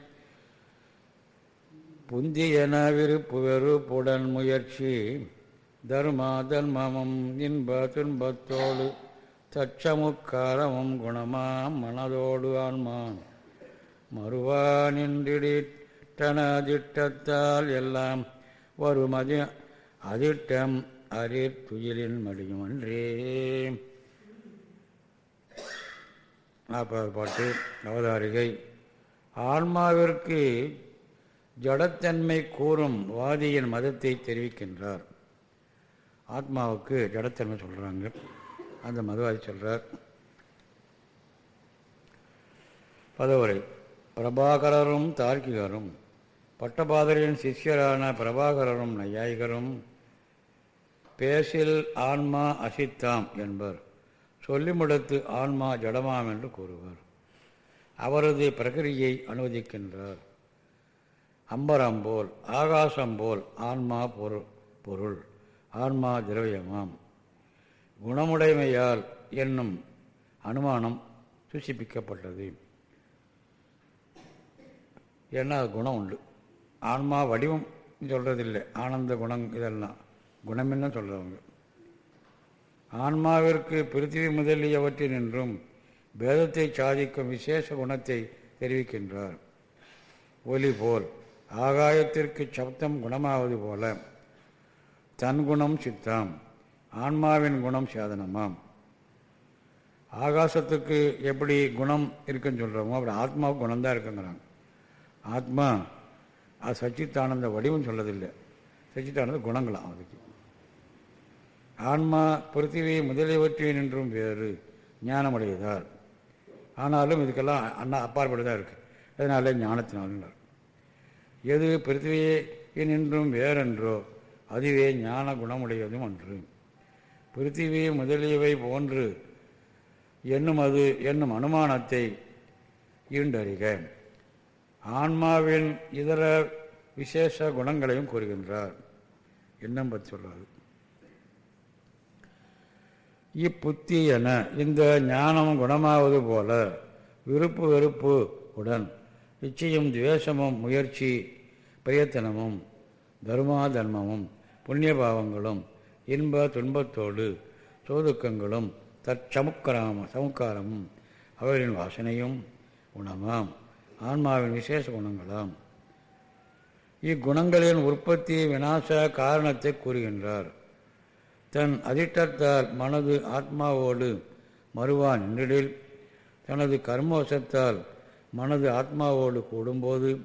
புந்தியன விருப்பு வெறுப்புடன் முயற்சி தர்மா தர்மமும் இன்ப துன்பத்தோடு தச்சமுக்காரமும் குணமாம் மனதோடு ஆன்மான். மறுவா நின்றிடிட்டன திட்டத்தால் எல்லாம் வரும் அதி அதிட்டம் அரித்துயிலின் மடியுமன்றே. மடியும் நாற்பது பாட்டு அவதாரிகை. ஆன்மாவிற்கு ஜடத்தன்மை கூறும் வாதியின் மதத்தை தெரிவிக்கின்றார். ஆத்மாவுக்கு ஜடத்தன்மை சொல்கிறாங்க அந்த மதுவாதி சொல்கிறார் பதவுரை. பிரபாகரரும் தார்க்கிகரும் பட்டபாதரின் சிஷ்யரான பிரபாகரரும் நையாயிகரும் பேசில் ஆன்மா அசித்தாம் என்பர். சொல்லிமுடத்து ஆன்மா ஜடமாம் என்று கூறுவர். அவரது பிரகிரியை அனுமதிக்கின்றார் அம்பரம் போல் ஆகாசம் போல் ஆன்மா பொருள் பொருள். ஆன்மா திரவியமாம். குணமுடைமையால் என்னும் அனுமானம் சூசிப்பிக்கப்பட்டது. ஏன்னா குணம் உண்டு. ஆன்மா வடிவம் சொல்கிறதில்லை ஆனந்த குணம் இதெல்லாம். குணமென்னு சொல்கிறவங்க ஆன்மாவிற்கு பிருத்திவி முதலியவற்றினின்றும் பேதத்தை சாதிக்கும் விசேஷ குணத்தை தெரிவிக்கின்றார். ஒலி போல் ஆகாயத்திற்கு சப்தம் குணமாவது போல தன் குணம் சித்தாம். ஆன்மாவின் குணம் சாதனமாம். ஆகாசத்துக்கு எப்படி குணம் இருக்குன்னு சொல்கிறோமோ அப்படி ஆத்மாவுக்கு குணம்தான் இருக்குங்கிறாங்க. ஆத்மா அது சச்சித்தானந்த வடிவம் சொல்லதில்லை. சச்சித்தானந்த குணங்களாம் அதுக்கு. ஆன்மா பிருத்திவி முதலியவற்றினின்றும் வேறு ஞானமுடையதால். ஆனாலும் இதுக்கெல்லாம் அண்ணா அப்பாற்பட்டு தான் இருக்குது அதனால ஞானத்தினாலும் எது பிருத்திவியை நின்றும் வேறென்றோ அதுவே ஞான குணமுடையதும் அன்று பிருத்திவி முதலியவை போன்று என்னும் அது என்னும் அனுமானத்தை ஈண்டறிக. ஆன்மாவின் இதர விசேஷ குணங்களையும் கூறுகின்றார். இன்னும் பற்றி சொல்றாரு. இப்புத்தி என இந்த ஞானம் குணமாவது போல விருப்பு வெறுப்பு உடன் இச்சையும் துவேஷமும் முயற்சி பிரயத்தனமும் தர்மா தர்மமும் புண்ணிய பாவங்களும் இன்ப துன்பத்தோடு சோதுக்கங்களும் தற்சமுக்கராம சமுக்காரமும் அவர்களின் வாசனையும் குணமாம் ஆன்மாவின் விசேஷ குணங்களாம். இக்குணங்களின் உற்பத்தி விநாச காரணத்தை கூறுகின்றார். தன் அதிட்டத்தால் மனது ஆத்மாவோடு மறுவான் நின்றிடில் தனது கர்மோசத்தால் மனது ஆத்மாவோடு கூடும்போது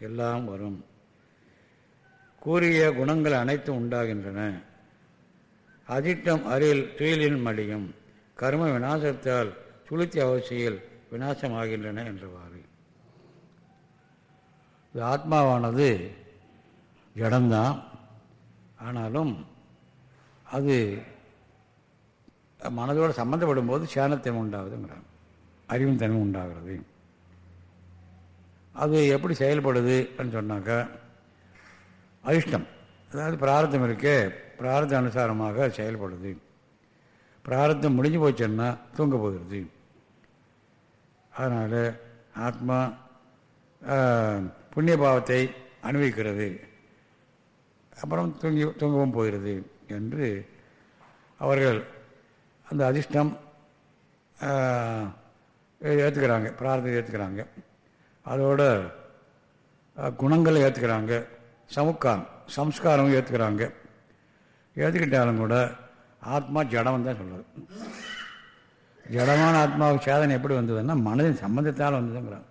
எல்லாம் வரும். கூறிய குணங்கள் அனைத்தும் உண்டாகின்றன. அதிட்டம் அருள் துயிலின் மடியும் கர்ம விநாசத்தால் சுளுத்தி அவசியில் விநாசமாகின்றன என்றவாறு. இது ஆத்மாவானது ஜடம்தான் ஆனாலும் அது மனதோடு சம்மந்தப்படும் போது சேனத்தன்மை உண்டாகுதுங்கிறாங்க. அறிவின் தன்மை உண்டாகிறது. அது எப்படி செயல்படுது சொன்னாக்கா அதிர்ஷ்டம் அதாவது பிரார்த்தம் இருக்கே பிரார்த்த அனுசாரமாக செயல்படுது. பிரார்த்தம் முடிஞ்சு போச்சுன்னா தூங்க போகிறது. அதனால் ஆத்மா புண்ணிய பாவத்தை அனுபவிக்கிறது. அப்புறம் தூங்கி தூங்கவும் போகிறது என்று அவர்கள் அந்த அதிர்ஷ்டம் ஏற்றுக்கிறாங்க பிரார்த்தனை ஏற்றுக்கிறாங்க அதோட குணங்களை ஏற்றுக்கிறாங்க சமுக்காரம் சம்ஸ்காரமும் ஏற்றுக்கிறாங்க ஏற்றுக்கிட்டாலும் கூட ஆத்மா ஜடம் தான் சொல்கிறது ஜடமான ஆத்மாவுக்கு சேதனை எப்படி வந்ததுன்னா மனதின் சம்பந்தத்தால் வந்ததுங்கிறாங்க.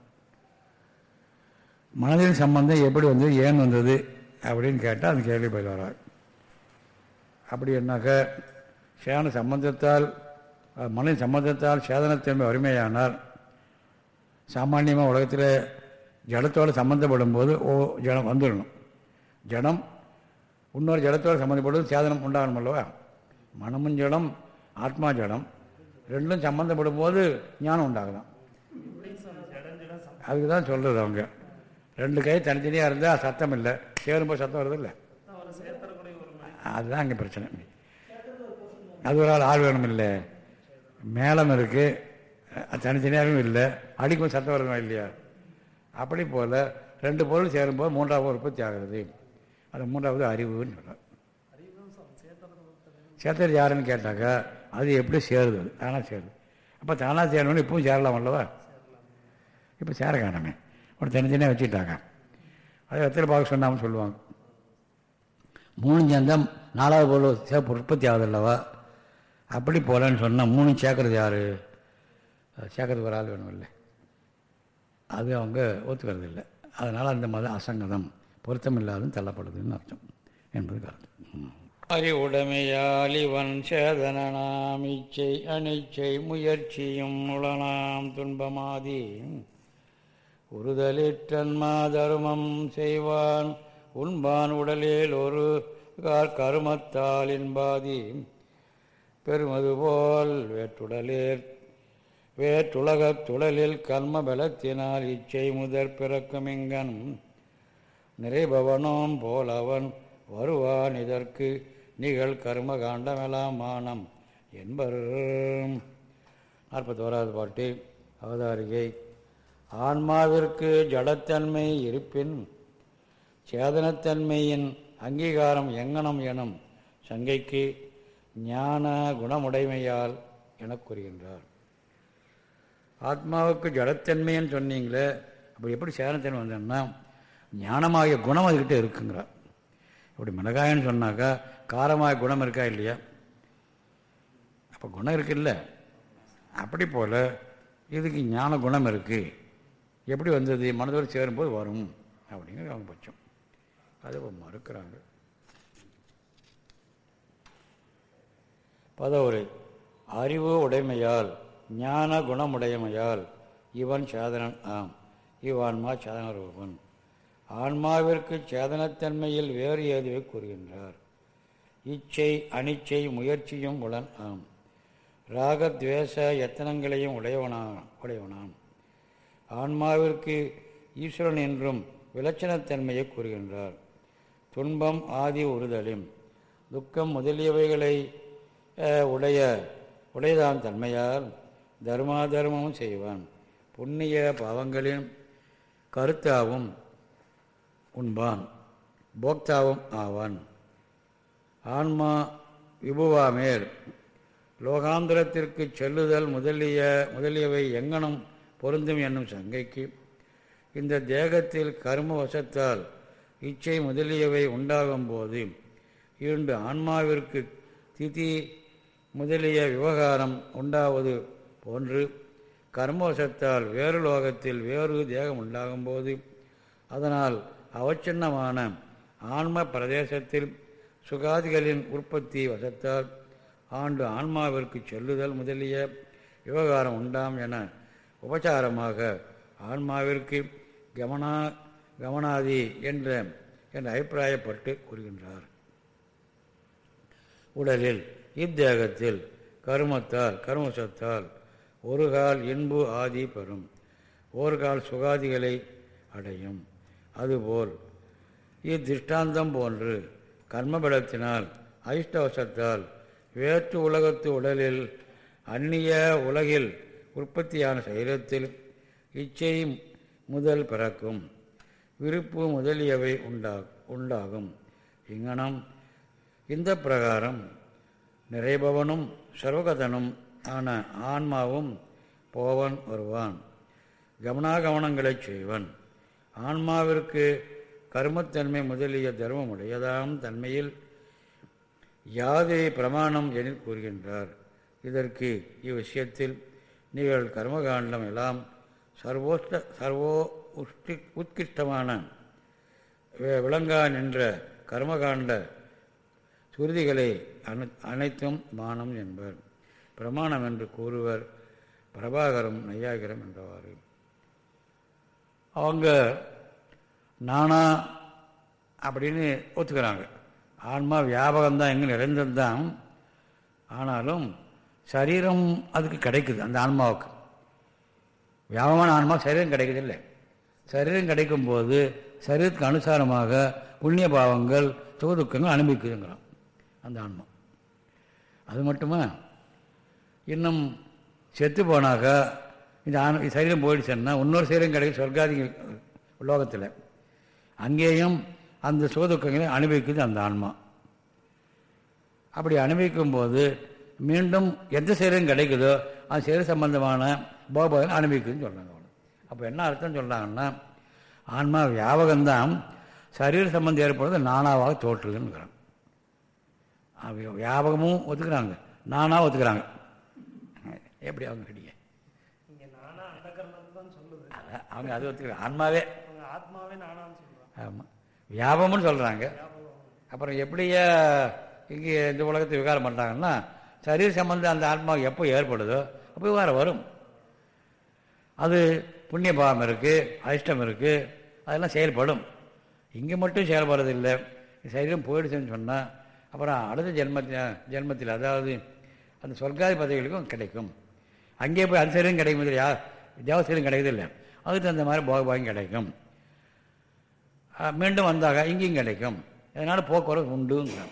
மனதின் சம்பந்தம் எப்படி வந்தது ஏன் வந்தது அப்படின்னு கேட்டால் அந்த கேள்வி பதில் வராது. அப்படி என்னாக்க சேன சம்பந்தத்தால் மனதின் சம்பந்தத்தால் சேதனத்தன்மை வறுமையானால் சாமானியமாக உலகத்தில் ஜடத்தோடு சம்மந்தப்படும் போது ஓ ஜடம் வந்துடணும். ஜடம். இன்னொரு ஜடத்தோடு சம்மந்தப்படுவது சேதனம் உண்டாகணும் அல்லவா? மனமும் ஜடம் ஆத்மா ஜடம். ரெண்டும் சம்மந்தப்படும் போது ஞானம் உண்டாகலாம். அதுக்கு தான் சொல்கிறது அவங்க. ரெண்டு கை தனித்தனியாக இருந்தால் சத்தம் இல்லை. சேரும்போது சத்தம் வருது இல்லை அதுதான் அங்கே பிரச்சனை. அது ஒரு ஆள் ஆள் வேணும் இல்லை. மேளம் இருக்குது தனித்தனியாகவும் இல்லை. அடிக்கும் சத்தம் வரணும் இல்லையா? அப்படி போல் ரெண்டு பொருள் சேரும்போது மூன்றாவது உற்பத்தி ஆகிறது. அது மூன்றாவது அறிவுன்னு சொல்கிறார் சேத்தர் யாருன்னு கேட்டாக்கா அது எப்படி சேருது? தானாக சேருது. அப்போ தானாக சேரணும்னு இப்பவும் சேரலாம் அல்லவா? இப்போ சேர காணமே ஒரு தனித்தனியாக வச்சுட்டாங்க அதை வெத்தலை பார்க்க சொன்னாமல் சொல்லுவாங்க? மூணு சேர்ந்தால் நாலாவது பொருள் சேர்ப்பு உற்பத்தி ஆகுது அல்லவா? அப்படி போகலன்னு சொன்னால் மூணு சேர்க்கறது யார்? சேர்க்கறதுக்கு ஒரு ஆள் வேணும் இல்லை. அது அவங்க ஒத்துக்கிறது இல்லை அதனால் அந்த மதம் அசங்கதம். பொருத்தமில்லாதும் தள்ளப்படுதுன்னு அர்த்தம் என்பது கருத்து. அறிவுடைமையால் இவன் சேதனாம் இச்சை அனிச்சை முயற்சியும் உளனாம் துன்பமாதி. உறுதலிற்றன்மா தருமம் செய்வான் உண்பான் உடலில் ஒரு கருமத்தால் இன்பாதி. பெருமது போல் வேற்றுடலில் வேற்றுலகத் துழலில் கர்ம பலத்தினால் இச்சை முதற் பிறக்குமிங்கன் நிறைபவனோம் போல் அவன் வருவான் இதற்கு நிகழ் கர்ம காண்டமெல்லாம் மானம் என்பர். நாற்பத்தோராவது பாட்டு அவதாரிகை. ஆன்மாவிற்கு ஜடத்தன்மை இருப்பின் சேதனத்தன்மையின் அங்கீகாரம் எங்கனம் எனும் சங்கைக்கு ஞான குணமுடைமையால் எனக் கூறுகின்றார். ஆத்மாவுக்கு ஜடத்தன்மைன்னு சொன்னீங்களே அப்படி எப்படி சேதனத்தன்மை வந்தேன்னா ஞானமாகிய குணம் அதுக்கிட்ட இருக்குங்கிறார். இப்படி மிளகாயன்னு சொன்னாக்கா காரமாக குணம் இருக்கா இல்லையா? அப்போ குணம் இருக்குல்ல. அப்படி போல் இதுக்கு ஞான குணம் இருக்குது எப்படி வந்தது? மனதோடு சேரும்போது வரும். அப்படிங்கிற அவங்க பட்சம். அதை மறுக்கிறாங்க. பதவுரை. அறிவு உடைமையால் ஞான குணமுடையமையால் இவன் சேதனன் ஆம். இவ்வான்மா சேதன ரூபன் ஆன்மாவிற்கு சேதனத்தன்மையில் வேறு ஏதுவை கூறுகின்றார்? இச்சை அனிச்சை முயற்சியும் உடன் ஆம். ராகத்வேஷ எத்தனங்களையும் உடையவனா உடையவனாம். ஆன்மாவிற்கு ஈஸ்வரன் என்றும் விலட்சணத்தன்மையை கூறுகின்றார். துன்பம் ஆதி உறுதலும். துக்கம் முதலியவைகளை உடைய உடையதான் தன்மையால் தர்மாதர்மமும் செய்வான். புண்ணிய பாவங்களின் கருத்தாவும் உண்பான் போக்தாவும் ஆவான். ஆன்மா விபுவாமேர். லோகாந்திரத்திற்கு செல்லுதல் முதலிய முதலியவை எங்கனம் பொருந்தும் என்னும் சங்கைக்கு. இந்த தேகத்தில் கர்ம வசத்தால் இச்சை முதலியவை உண்டாகும் போது இரண்டு ஆன்மாவிற்கு திதி முதலிய விவகாரம் உண்டாவது போன்று கர்மவசத்தால் வேறு லோகத்தில் வேறு தேகம் உண்டாகும் போது அதனால் அவச்சின்னமான ஆன்ம பிரதேசத்தில் சுகாதிகளின் உற்பத்தி வசத்தால் ஆண்டு ஆன்மாவிற்கு செல்லுதல் முதலிய விவகாரம் உண்டாம் என உபச்சாரமாக ஆன்மாவிற்கு கவனா கவனாதி என்ற என் அபிப்பிராயப்பட்டு கூறுகின்றார். உடலில் இத்தேகத்தில் கருமத்தால் கருமசத்தால் ஒரு கால் இன்பு ஆதி பெறும். ஒரு கால் சுகாதிகளை அடையும். அதுபோல் இத்திஷ்டாந்தம் போன்று கர்மபலத்தினால் அதிர்ஷ்டவசத்தால் வேற்று உலகத்து உடலில் அந்நிய உலகில் உற்பத்தியான சரீரத்தில் இச்சை முதல் பிறக்கும் விருப்பு முதலியவை உண்டா உண்டாகும். இங்கனம் இந்த பிரகாரம் நிறைபவனும் சர்வகதனும் ஆன ஆன்மாவும் போவன் வருவான் கவனாகவனங்களைச் செய்வன். ஆன்மாவிற்கு கர்மத்தன்மை முதலிய தர்மமுடையதாம் தன்மையில் யாது பிரமாணம் எனில் கூறுகின்றார். இதற்கு இவ்விஷயத்தில் நீங்கள் கர்மகாண்டம் எல்லாம் சர்வோஷ்ட சர்வோ உஷ்டி உத்கிருஷ்டமான வி- விளங்கா நின்ற கர்மகாண்ட சுருதிகளை அனை அனைத்தும் மானம் என்பர். பிரமாணம் என்று கூறுவர் பிரபாகரம் நையாகிரம் என்றவாறு. அவங்க நானா அப்படின்னு ஒத்துக்கிறாங்க. ஆன்மா வியாபகம்தான் எங்கே நிறைந்ததுதான். ஆனாலும் சரீரம் அதுக்கு கிடைக்குது அந்த ஆன்மாவுக்கு. வியாபகமான ஆன்மா சரீரம் கிடைக்குது சரீரம் கிடைக்கும்போது சரீரத்துக்கு அனுசாரமாக புண்ணிய பாவங்கள் சுகதுக்கங்கள் அனுபவிக்குதுங்கிறான் அந்த ஆன்மா. அது மட்டுமா? இன்னும் செத்து போனாக்க இந்த ஆன சரீரம் போயிடுச்சுன்னா இன்னொரு சரீரம் கிடைக்கும் சொர்க்காதி லோகத்தில். அங்கேயும் அந்த சுகதுக்கங்களை அனுபவிக்குது அந்த ஆன்மா. அப்படி அனுபவிக்கும் போது மீண்டும் எந்த சரீரம் கிடைக்குதோ அந்த சரீர சம்பந்தமான போகபோதனை அனுபவிக்குதுன்னு சொல்கிறாங்க அப்போ என்ன அர்த்தம் சொல்கிறாங்கன்னா ஆன்மா வியாபகம்தான் சரீர சம்பந்தம் ஏற்படுறது நானாவாக தோற்றுதுங்கிறாங்க வியாபகமும் ஒத்துக்கிறாங்க நானாக ஒத்துக்கிறாங்க. எப்படி அவங்க கிடையாது இங்க நானா அந்த கர்ணம் தான் சொல்லுது அதான் அவங்க அது ஒத்துக்கிறாங்க ஆன்மாவே. ஆத்மாவே நானான்னு ஆமாம் வியாபகம்னு சொல்கிறாங்க அப்புறம் எப்படியா இங்கே இந்த உலகத்தை விகாரம் பண்ணுறாங்கன்னா சரீர சம்பந்தம் அந்த ஆத்மாவுக்கு எப்போ ஏற்படுதோ அப்போ விகாரம் வரும். அது புண்ணிய பாவம் இருக்குது அதிர்ஷ்டம் இருக்குது அதெல்லாம் செயல்படும். இங்கே மட்டும் செயல்படுறதில்லை சரீரம் போயிடுச்சுன்னு சொன்னால் அப்புறம் அடுத்த ஜென்மத்தில் ஜென்மத்தில் அதாவது அந்த சொர்க்காதி பதவிகளுக்கும் கிடைக்கும். அங்கே போய் அந்த சரீரம் கிடைக்கும் இல்லையா தேவசரீரம் கிடைக்குதில்லை அதுக்கு தகுந்த மாதிரி போகபாகம் கிடைக்கும். மீண்டும் வந்தாக இங்கேயும் கிடைக்கும். அதனால் போக்குவரத்து உண்டுங்க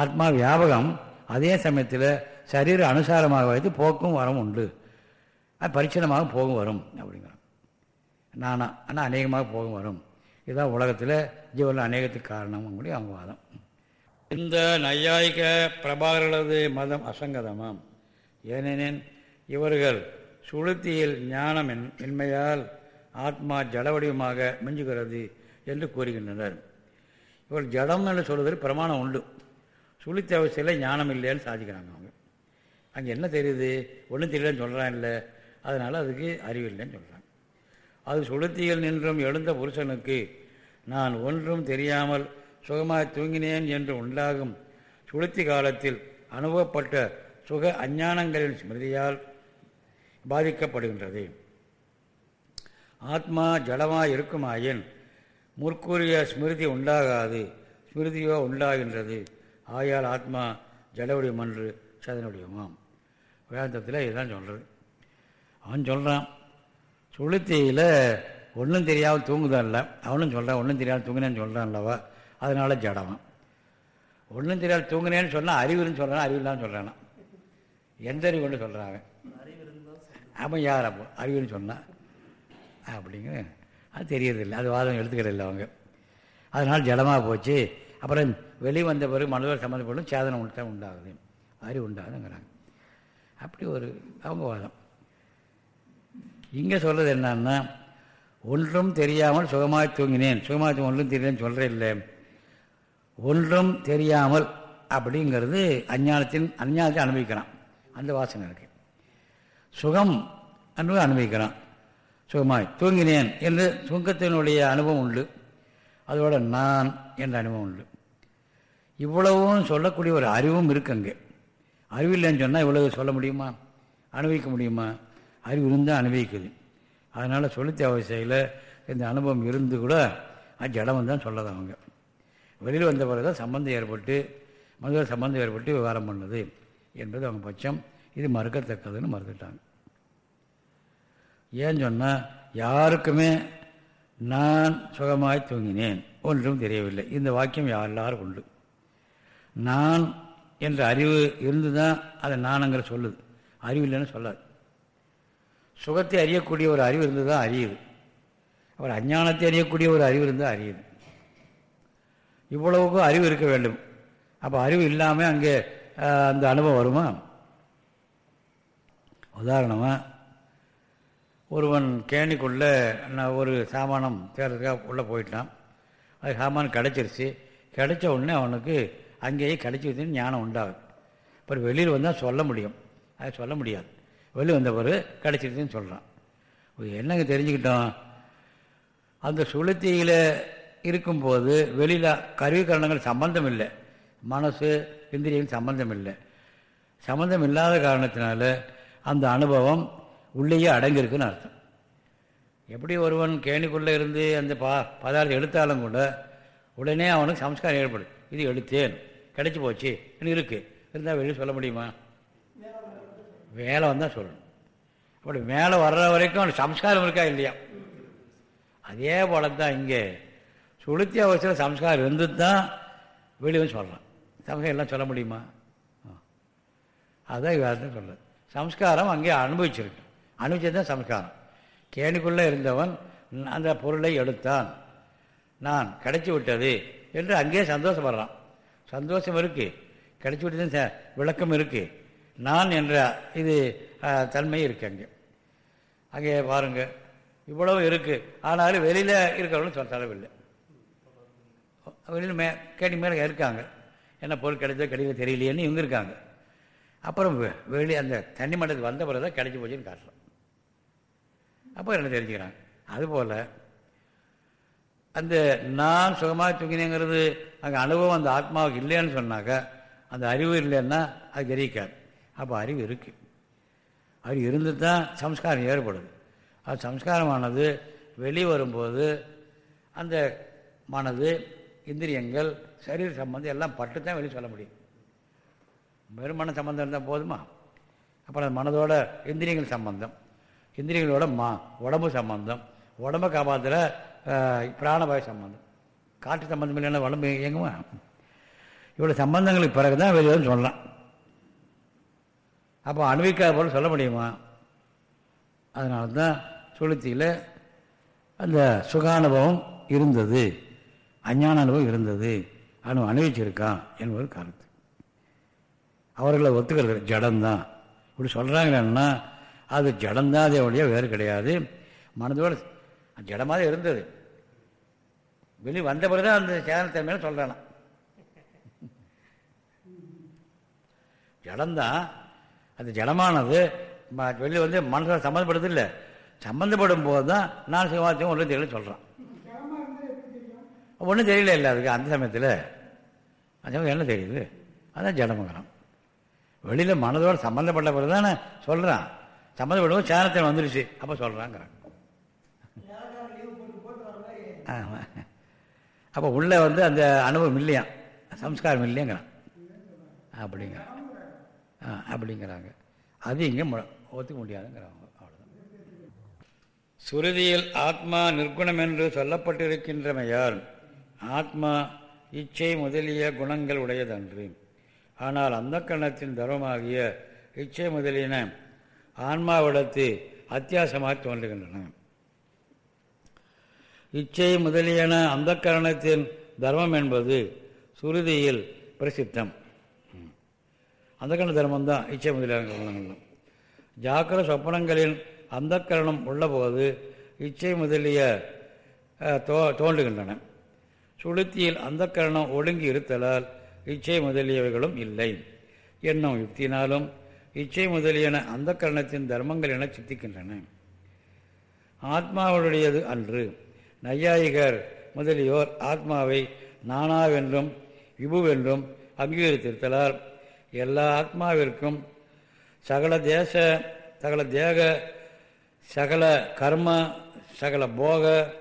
ஆத்மா வியாபகம் அதே சமயத்தில் சரீர அனுசாரமாக வைத்து போக்கும் வரம் உண்டு. அது பரிச்சனமாக போகும் வரும் அப்படிங்கிறான் நானா ஆனால் அநேகமாக போகும் வரும். இதுதான் உலகத்தில் ஜீவனில் அநேகத்துக்கு காரணம் கூடிய அவங்க வாதம் இந்த நையாயிக பிரபாகர்களது மதம் அசங்கதமாம். ஏனெனில் இவர்கள் சுளுத்தியில் ஞானம் இன்- இன்மையால் ஆத்மா ஜடவடிவமாக மிஞ்சுகிறது என்று கூறுகின்றனர். இவர் ஜடம் என்று சொல்வதில் பிரமாணம் உண்டு. சுளுத்தி அவசியில் ஞானம் இல்லைன்னு சாதிக்கிறாங்க அவங்க. அங்கே என்ன தெரியுது? ஒன்றும் தெரியலன்னு சொல்கிறான் இல்லை. அதனால் அதுக்கு அறிவில்லைன்னு சொல்கிறாங்க அது சுளுத்தியில் நின்றும் எழுந்த புருஷனுக்கு நான் ஒன்றும் தெரியாமல் சுகமாய் தூங்கினேன் என்று உண்டாகும் சுளுத்தி காலத்தில் அனுபவப்பட்ட சுக அஞ்ஞானங்களின் ஸ்மிருதியால் பாதிக்கப்படுகின்றது. ஆத்மா ஜடமாக இருக்குமாயின் முற்கூறிய ஸ்மிருதி உண்டாகாது ஸ்மிருதியோ உண்டாகின்றது. ஆயால் ஆத்மா ஜடவடிவம் என்று சதனுடையமாம் வேதாந்தத்தில் இதுதான் சொல்கிறது அவன் சொல்கிறான் சுளுத்தியில் ஒன்றும் தெரியாமல் தூங்குதல்ல அவனும் சொல்கிறான் ஒன்றும் தெரியாமல் தூங்கினேன்னு சொல்கிறான் அல்லவா ஜடவன் ஒன்றும் தெரியாது தூங்கினேன்னு சொன்னால் அறிவுன்னு சொல்கிறான் அறிவில்லான்னு சொல்கிறானா எந்த அறிவு கொண்டு சொல்கிறாங்க அவன் யார் அப்போ? அறிவுன்னு சொன்னான் அப்படிங்க. அது தெரியறதில்லை. அது வாதம் எடுத்துக்கிறதில்ல அவங்க. அதனால் ஜடமாக போச்சு. அப்புறம் வெளியே வந்த பிறகு மனதோடு சம்மந்தப்படும் சேதனம் உண்டு? உண்டாகுது அறிவு உண்டாகுதுங்கிறாங்க அப்படி ஒரு அவங்க வாதம். இங்கே சொல்கிறது என்னன்னா ஒன்றும் தெரியாமல் சுகமாக தூங்கினேன். சுகமாக தூங்க ஒன்றும் தெரியலன்னு சொல்கிறேன் இல்லை. ஒன்றும் தெரியாமல் அப்படிங்கிறது அஞ்ஞானத்தின் அஞ்ஞானத்தை அனுபவிக்கிறான். அந்த வாசனை இருக்குது சுகம் என்று அனுபவிக்கிறான். சுகமாய் தூங்கினேன் என்று சுங்கத்தினுடைய அனுபவம் உண்டு. அதோட நான் என்ற அனுபவம் உண்டு. இவ்வளவும் சொல்லக்கூடிய ஒரு அறிவும் இருக்கு அங்கே. அறிவில்லைன்னு சொன்னால் இவ்வளவு சொல்ல முடியுமா? அனுபவிக்க முடியுமா? அறிவு இருந்தால் அனுபவிக்குது. அதனால் சொல்லித்த அவசியில் இந்த அனுபவம் இருந்து கூட அது ஜடம் தான் சொல்லது அவங்க. வெளியில் வந்த பிறகு தான் சம்பந்தம் ஏற்பட்டு மதுரை சம்பந்தம் ஏற்பட்டு விவகாரம் பண்ணுது என்பது அவங்க பட்சம். இது மறுக்கத்தக்கதுன்னு மறுத்துட்டாங்க. ஏன்னு சொன்னால் யாருக்குமே நான் சுகமாய் தூங்கினேன் ஒன்றும் தெரியவில்லை. இந்த வாக்கியம் எல்லாரும் உண்டு. நான் என்ற அறிவு இருந்து தான் அதை நானுங்கிற சொல்லுது. அறிவு இல்லைன்னு சொல்லாது. சுகத்தை அறியக்கூடிய ஒரு அறிவு இருந்து தான் அறியுது. அப்புறம் அஞ்ஞானத்தை அறியக்கூடிய ஒரு அறிவு இருந்தால் அறியுது. இவ்வளவுக்கும் அறிவு இருக்க வேண்டும். அப்போ அறிவு இல்லாமல் அங்கே அந்த அனுபவம் வருமா? உதாரணமாக ஒருவன் கேணிக்குள்ளே நான் ஒரு சாமானம் தேர்றதுக்காக உள்ளே போயிட்டான். அது சாமான் கிடச்சிருச்சு. கிடைச்ச உடனே அவனுக்கு அங்கேயே கிடச்சிருச்சுன்னு ஞானம் உண்டாகும். அப்புறம் வெளியில் வந்தால் சொல்ல முடியும். அதை சொல்ல முடியாது. வெளியில் வந்த பிறகு கிடச்சிருச்சுன்னு சொல்கிறான் என்னங்க தெரிஞ்சுக்கிட்டோம்? அந்த சுளுத்தியில் இருக்கும்போது வெளியில் கருவிகரணங்கள் சம்பந்தம் இல்லை மனசு இந்திரியங்கள் சம்பந்தம் இல்லை சம்பந்தம் இல்லாத காரணத்தினால அந்த அனுபவம் உள்ளேயே அடங்கியிருக்குன்னு அர்த்தம். எப்படி ஒருவன் கேணிக்குள்ளே இருந்து அந்த பா பதார்த்தம் எடுத்தாலும் கூட உடனே அவனுக்கு சம்ஸ்காரம் ஏற்படும் இது எடுத்தேன் கிடைச்சி போச்சு இன்னும் இருக்குது இருந்தால் வெளியே சொல்ல முடியுமா? வேலை வந்தால் சொல்லணும். அப்படி மேலே வர்ற வரைக்கும் அவனுக்கு சம்ஸ்காரம் இருக்கா இல்லையா? அதே போல தான் இங்கே. சுளுத்தி அவசரம் சம்ஸ்காரம் இருந்து தான் வெளியே சொல்கிறான் சம்ஸ்காரம் எல்லாம் சொல்ல முடியுமா? அதுதான் வேறு சொல்கிறது சம்ஸ்காரம் அங்கே அனுபவிச்சிருக்கு. அனுபவிச்சது தான் சம்ஸ்காரம். கேணிக்குள்ளே இருந்தவன் அந்த பொருளை எடுத்தான். நான் கிடைச்சி விட்டது என்று அங்கேயே சந்தோஷப்படுறான். சந்தோஷம் இருக்குது கிடைச்சி விட்டது விளக்கம் இருக்குது நான் என்ற இது தன்மை இருக்குது அங்கே. அங்கே பாருங்கள் இவ்வளவு இருக்குது ஆனாலும் வெளியில் இருக்கிறவங்களும் சொல்ல தரவில்லை வெளியில் மே கேணி மேலே இருக்காங்க. என்ன பொருள் கிடைச்சதோ கிடைக்கல தெரியலையேன்னு இவங்க இருக்காங்க. அப்புறம் வெளி அந்த தண்ணி மண்டலத்துக்கு வந்த பிறகு தான் கிடைச்சி போச்சுன்னு காட்டுறோம் அப்போ என்ன தெரிஞ்சுக்கிறாங்க அதுபோல் அந்த நான் சுகமாக தூங்கினேங்கிறது அங்கே அனுபவம் அந்த ஆத்மாவுக்கு இல்லைன்னு சொன்னாக்கா அந்த அறிவு இல்லைன்னா அது கிரகிக்காது அப்போ அறிவு இருக்குது அறிவு இருந்து தான் சம்ஸ்காரம் ஏற்படுது. அது சம்ஸ்காரமானது வெளியே வரும்போது அந்த மனது இந்திரியங்கள் சரீர சம்பந்தம் எல்லாம் பட்டு தான் வெளியே சொல்ல முடியும். வெறும் மன சம்பந்தம் இருந்தால் போதுமா? அப்புறம் மனதோட இந்திரியங்கள் சம்பந்தம். இந்திரியங்களோட மா உடம்பு சம்பந்தம். உடம்பை காப்பாற்றுற பிராணபாய சம்பந்தம். காற்று சம்பந்தம் இல்லைன்னா உடம்பு இயங்குமா? இவ்வளோ சம்பந்தங்களுக்கு பிறகு தான் வெளியே சொல்லலாம். அப்போ அனுபவிக்காத போல சொல்ல முடியுமா? அதனால தான் சுளுத்தியில் அந்த சுகானுபவம் இருந்தது. அஞ்ஞான அனுபவம் இருந்தது. அனு அனுபவிச்சிருக்கான் என்பது கருத்து. அவர்களை ஒத்துக்கிறது. ஜடம்தான். இப்படி சொல்கிறாங்கன்னா அது ஜடம்தான் அதே வேறு கிடையாது. மனதோடு ஜடமாக இருந்தது. வெளியே வந்த பிறகு தான் அந்த சேதனத்தன்மையில சொல்கிறானா ஜடம்தான். அது ஜடமானது. வெளியே வந்து மனசில் சம்மந்தப்படுது இல்லை சம்மந்தப்படும் போது தான் நான் சிவாத்தியம் ஒன்றும் தெரியல சொல்கிறான் ஒன்றும் தெரியல இல்லை அதுக்கு அந்த சமயத்தில். அந்த சமயம் என்ன தெரியுது? அதான் ஜடமங்கலம் வெளியில் மனதோடு சம்மந்தப்பட்ட பிறகு தானே சொல்கிறான் சம்மந்தப்படும் சேனத்தில் வந்துருச்சு. அப்போ சொல்கிறாங்கிறான் ஆமாம் அப்போ உள்ளே வந்து அந்த அனுபவம் இல்லையா? சம்ஸ்காரம் இல்லைங்கிறான் அப்படிங்கிறான் ஆ அப்படிங்கிறாங்க. அது இங்கே ஒத்துக்க முடியாதுங்கிறாங்க அவ்வளோதான் சுருதியில் ஆத்மா நிர்குணம் என்று சொல்லப்பட்டிருக்கின்றமையால் ஆத்மா இச்சை முதலிய குணங்கள் உடையதன்று. ஆனால் அந்த கரணத்தின் தர்மமாகிய இச்சை முதலியன ஆன்மாவிடத்து அத்தியாசமாக தோன்றுகின்றன. இச்சை முதலியன அந்த கரணத்தின் தர்மம் என்பது சுருதியில் பிரசித்தம். அந்த கரண தர்மம் தான் இச்சை முதலியான குணங்கள் ஜாக்கிர சொப்பனங்களில் அந்த கரணம் உள்ளபோது இச்சை முதலிய தோ தோன்றுகின்றன. சுளுத்தியில் அந்த கரணம் ஒடுங்கி இருத்தலால் இச்சை முதலியவைகளும் இல்லை. என்னும் யுக்தினாலும் இச்சை முதலியன அந்த கரணத்தின் தர்மங்கள் என சித்திக்கின்றன. ஆத்மாவுடையது அன்று. நையாயிகர் முதலியோர் ஆத்மாவை நானாவென்றும் விபுவென்றும் அங்கீகரித்திருத்தலால் எல்லா ஆத்மாவிற்கும் சகல தேச சகல தேக சகல கர்ம சகல போக